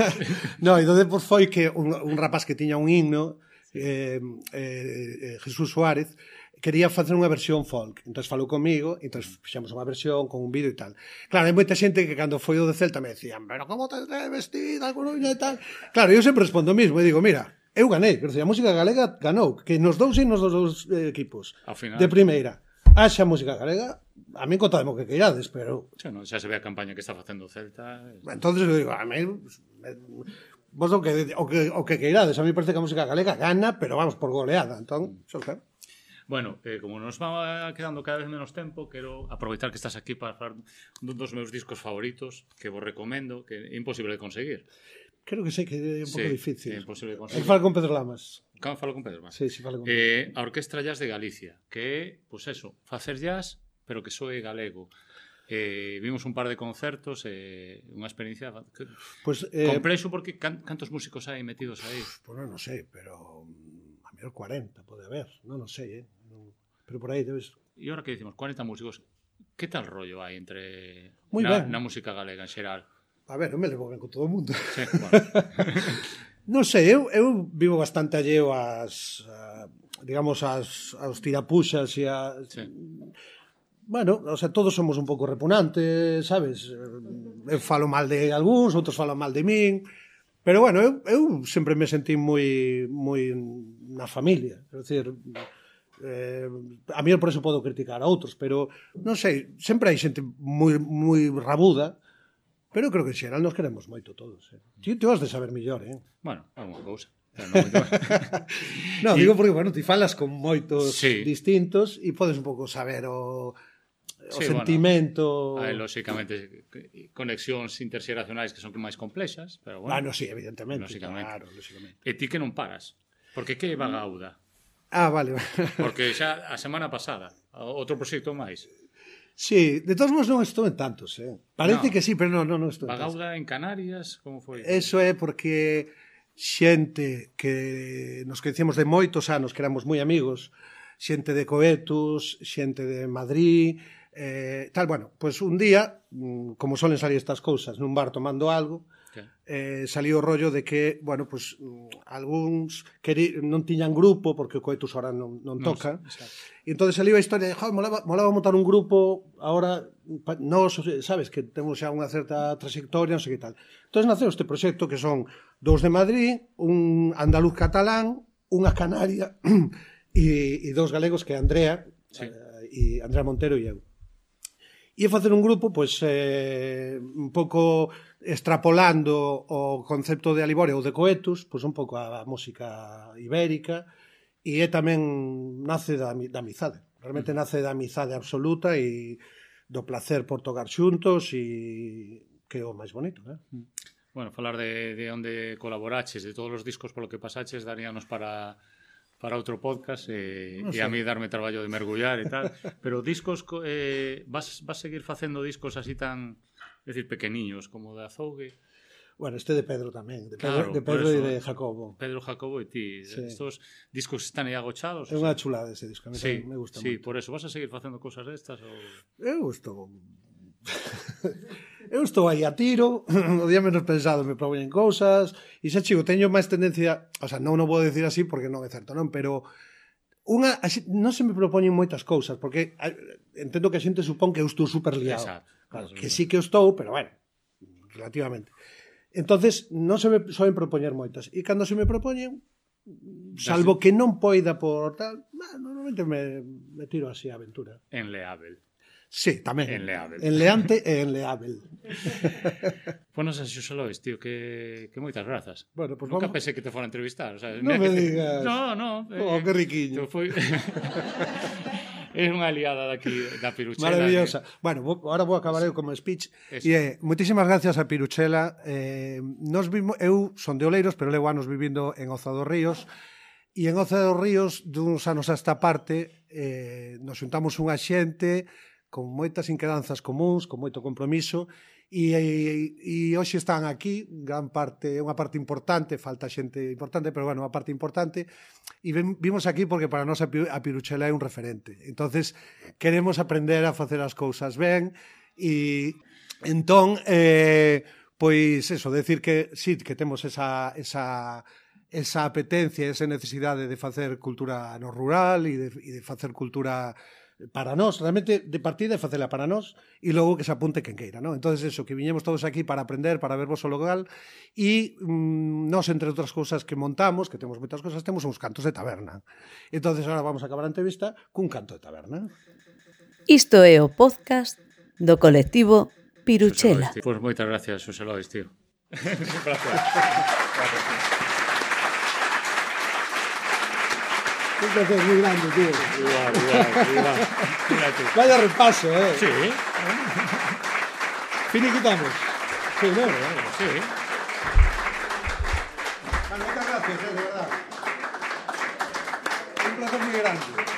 D: no, e do Depor foi que un, un rapaz que tiña un himno, eh, eh, eh, Jesús Suárez, quería facer unha versión folk. Entón falou comigo, entón fixemos unha versión con un vídeo e tal. Claro, hai moita xente que cando foi o de Celta me decían, pero como te vestido a Coruña e tal. Claro, eu sempre respondo o mismo e digo, mira, eu ganei, pero a música galega ganou, que nos dous e nos dous eh, equipos.
C: Final.
D: De primeira haxa música galega, a mí contademo que queirades, pero...
C: Xa, non, xa se ve a campaña que está facendo o Celta.
D: Entonces, eu digo, a mí... Vos o que, o que, o que queirades, a mí parece que a música galega gana, pero vamos, por goleada, entón, xo que...
C: Bueno, eh, como nos va quedando cada vez menos tempo, quero aproveitar que estás aquí para falar dun dos meus discos favoritos que vos recomendo, que é imposible de conseguir.
D: Creo que sei que é un pouco
C: sí,
D: difícil.
C: É imposible conseguir.
D: falo con Pedro Lamas.
C: Can falo con Pedro Lamas.
D: Sí, sí, falo con
C: eh, a Orquestra Jazz de Galicia, que é, pois pues eso, facer jazz, pero que soe galego. Eh, vimos un par de concertos eh, unha experiencia que...
D: pues, eh,
C: complexo porque can, cantos músicos hai metidos aí
D: pues, non non sei, pero mm, a mellor 40 pode haber, non o sei eh? non, pero por aí debes
C: e ahora que dicimos 40 músicos que tal rollo hai entre
D: Muy
C: na,
D: ben.
C: na música galega en xeral?
D: A ver, non me levo ben con todo o mundo.
C: Sí, bueno.
D: non sei, eu, eu vivo bastante alleo as, a, digamos, as, aos tirapuxas e a...
C: Sí.
D: Bueno, o sea, todos somos un pouco repunantes, sabes? Eu falo mal de algúns, outros falan mal de min, pero bueno, eu, eu sempre me sentí moi, moi na familia, é dicir, eh, a mí por eso podo criticar a outros, pero non sei, sempre hai xente moi, moi rabuda Pero creo que en xeral nos queremos moito todos. Eh? Ti, ti has de saber millor, eh?
C: Bueno, alguma cousa.
D: no, digo porque, bueno, ti falas con moitos
C: sí.
D: distintos e podes un pouco saber o, o
C: sí,
D: sentimento...
C: Bueno, hai, lóxicamente, conexións interxeracionais que son máis complexas, pero bueno...
D: Ah, no, sí, evidentemente,
C: lóxicamente.
D: claro, lóxicamente.
C: E ti que non paras, porque que é vagauda?
D: Ah, vale.
C: porque xa a semana pasada, outro proxecto máis.
D: Sí, de todos modos non estou en tantos, eh. Parece
C: no.
D: que sí, pero non, non, non estou. Pagauda
C: en, en Canarias, como foi?
D: Eso é porque xente que nos coñecemos de moitos anos, que éramos moi amigos, xente de Coetus, xente de Madrid, eh, tal, bueno, pois pues un día, mm, como solen salir estas cousas, nun bar tomando algo, Eh, saliu o rollo de que, bueno, pues, mm, algúns queri, non tiñan grupo porque o Coetus ahora non, non toca. E entón saliu a historia de, jo, molaba, molaba montar un grupo ahora, pa, nos, sabes, que temos xa unha certa trayectoria, non sei que tal. Entón naceu este proxecto que son dous de Madrid, un andaluz catalán, unha canaria e, e dous galegos que é Andrea,
C: sí.
D: Eh, e Andrea Montero e eu. Ia facer un grupo, pois, eh, un pouco extrapolando o concepto de Aliboria ou de Coetus, pois un pouco a música ibérica, e é tamén nace da, da amizade. Realmente mm. nace da amizade absoluta e do placer por tocar xuntos e que é o máis bonito, eh? Mm.
C: Bueno, falar de, de onde colaboraches, de todos os discos polo que pasaches, daríanos para para outro podcast e,
D: no
C: e a mí darme traballo de mergullar e tal, pero discos eh, vas, vas seguir facendo discos así tan, é dicir, pequeniños como de Azougue.
D: Bueno, este de Pedro tamén, de Pedro,
C: claro,
D: de Pedro e de Jacobo.
C: Pedro, Jacobo e ti.
D: Sí.
C: Estos discos están aí agochados.
D: É unha chulada ese disco, a mí
C: sí,
D: me gusta
C: sí,
D: moito.
C: Sí, por eso, vas a seguir facendo cousas destas? Ou...
D: Eu estou eu estou aí a tiro, o día menos pensado me propoñen cousas, e xa chico, teño máis tendencia, o sea, non o vou decir así porque non é certo, non, pero unha, así, non se me propoñen moitas cousas, porque a, entendo que a xente supón que eu estou super liado.
C: Exacto.
D: Claro, que sí que eu estou, pero bueno, relativamente. Entonces non se me soen propoñer moitas. E cando se me propoñen, salvo que non poida por tal, bah, normalmente me, me tiro así a aventura.
C: En Leabel.
D: Sí, tamén.
C: En
D: Leabel. En Leante e en
C: Leabel. pois non sei se lo tío, que, que moitas grazas.
D: Bueno, pues
C: Nunca
D: vamos...
C: pensé que te fora a entrevistar. O sea,
D: non me
C: que...
D: digas.
C: No, no.
D: Eh, oh, que riquiño.
C: Foi... é unha aliada daqui da Piruchela.
D: Maravillosa. Que... Bueno, agora vou acabar eu como speech.
C: Eso.
D: E eh, moitísimas gracias a Piruchela. Eh, nos vimos, eu son de Oleiros, pero levo anos vivindo en Oza dos Ríos. E en Oza dos Ríos, duns anos a esta parte, eh, nos juntamos unha xente con moitas inquedanzas comuns, con moito compromiso, e, e, e hoxe están aquí, gran parte, unha parte importante, falta xente importante, pero bueno, unha parte importante, e ven, vimos aquí porque para nós a, a Piruchela é un referente. entonces queremos aprender a facer as cousas ben, e entón, eh, pois eso, decir que sí, que temos esa, esa esa apetencia, esa necesidade de facer cultura no rural e de, e de facer cultura para nós, realmente de partida é facela para nós e logo que se apunte quen queira, non? Entonces eso, que viñemos todos aquí para aprender, para ver vos o local e mm, nós entre outras cousas que montamos, que temos moitas cousas, temos uns cantos de taberna. Entonces agora vamos a acabar a entrevista cun canto de taberna.
F: Isto é o podcast do colectivo Piruchela.
C: Pois pues moitas gracias, Xosé Lois, tío. gracias.
D: Un placer moi grande, tío.
C: Igual, igual, igual.
D: Vaya repaso, eh.
C: Sí,
D: Finiquitamos. Sí, no, no.
C: sí.
D: Bueno, muchas gracias, eh, de verdad. Un placer muy grande.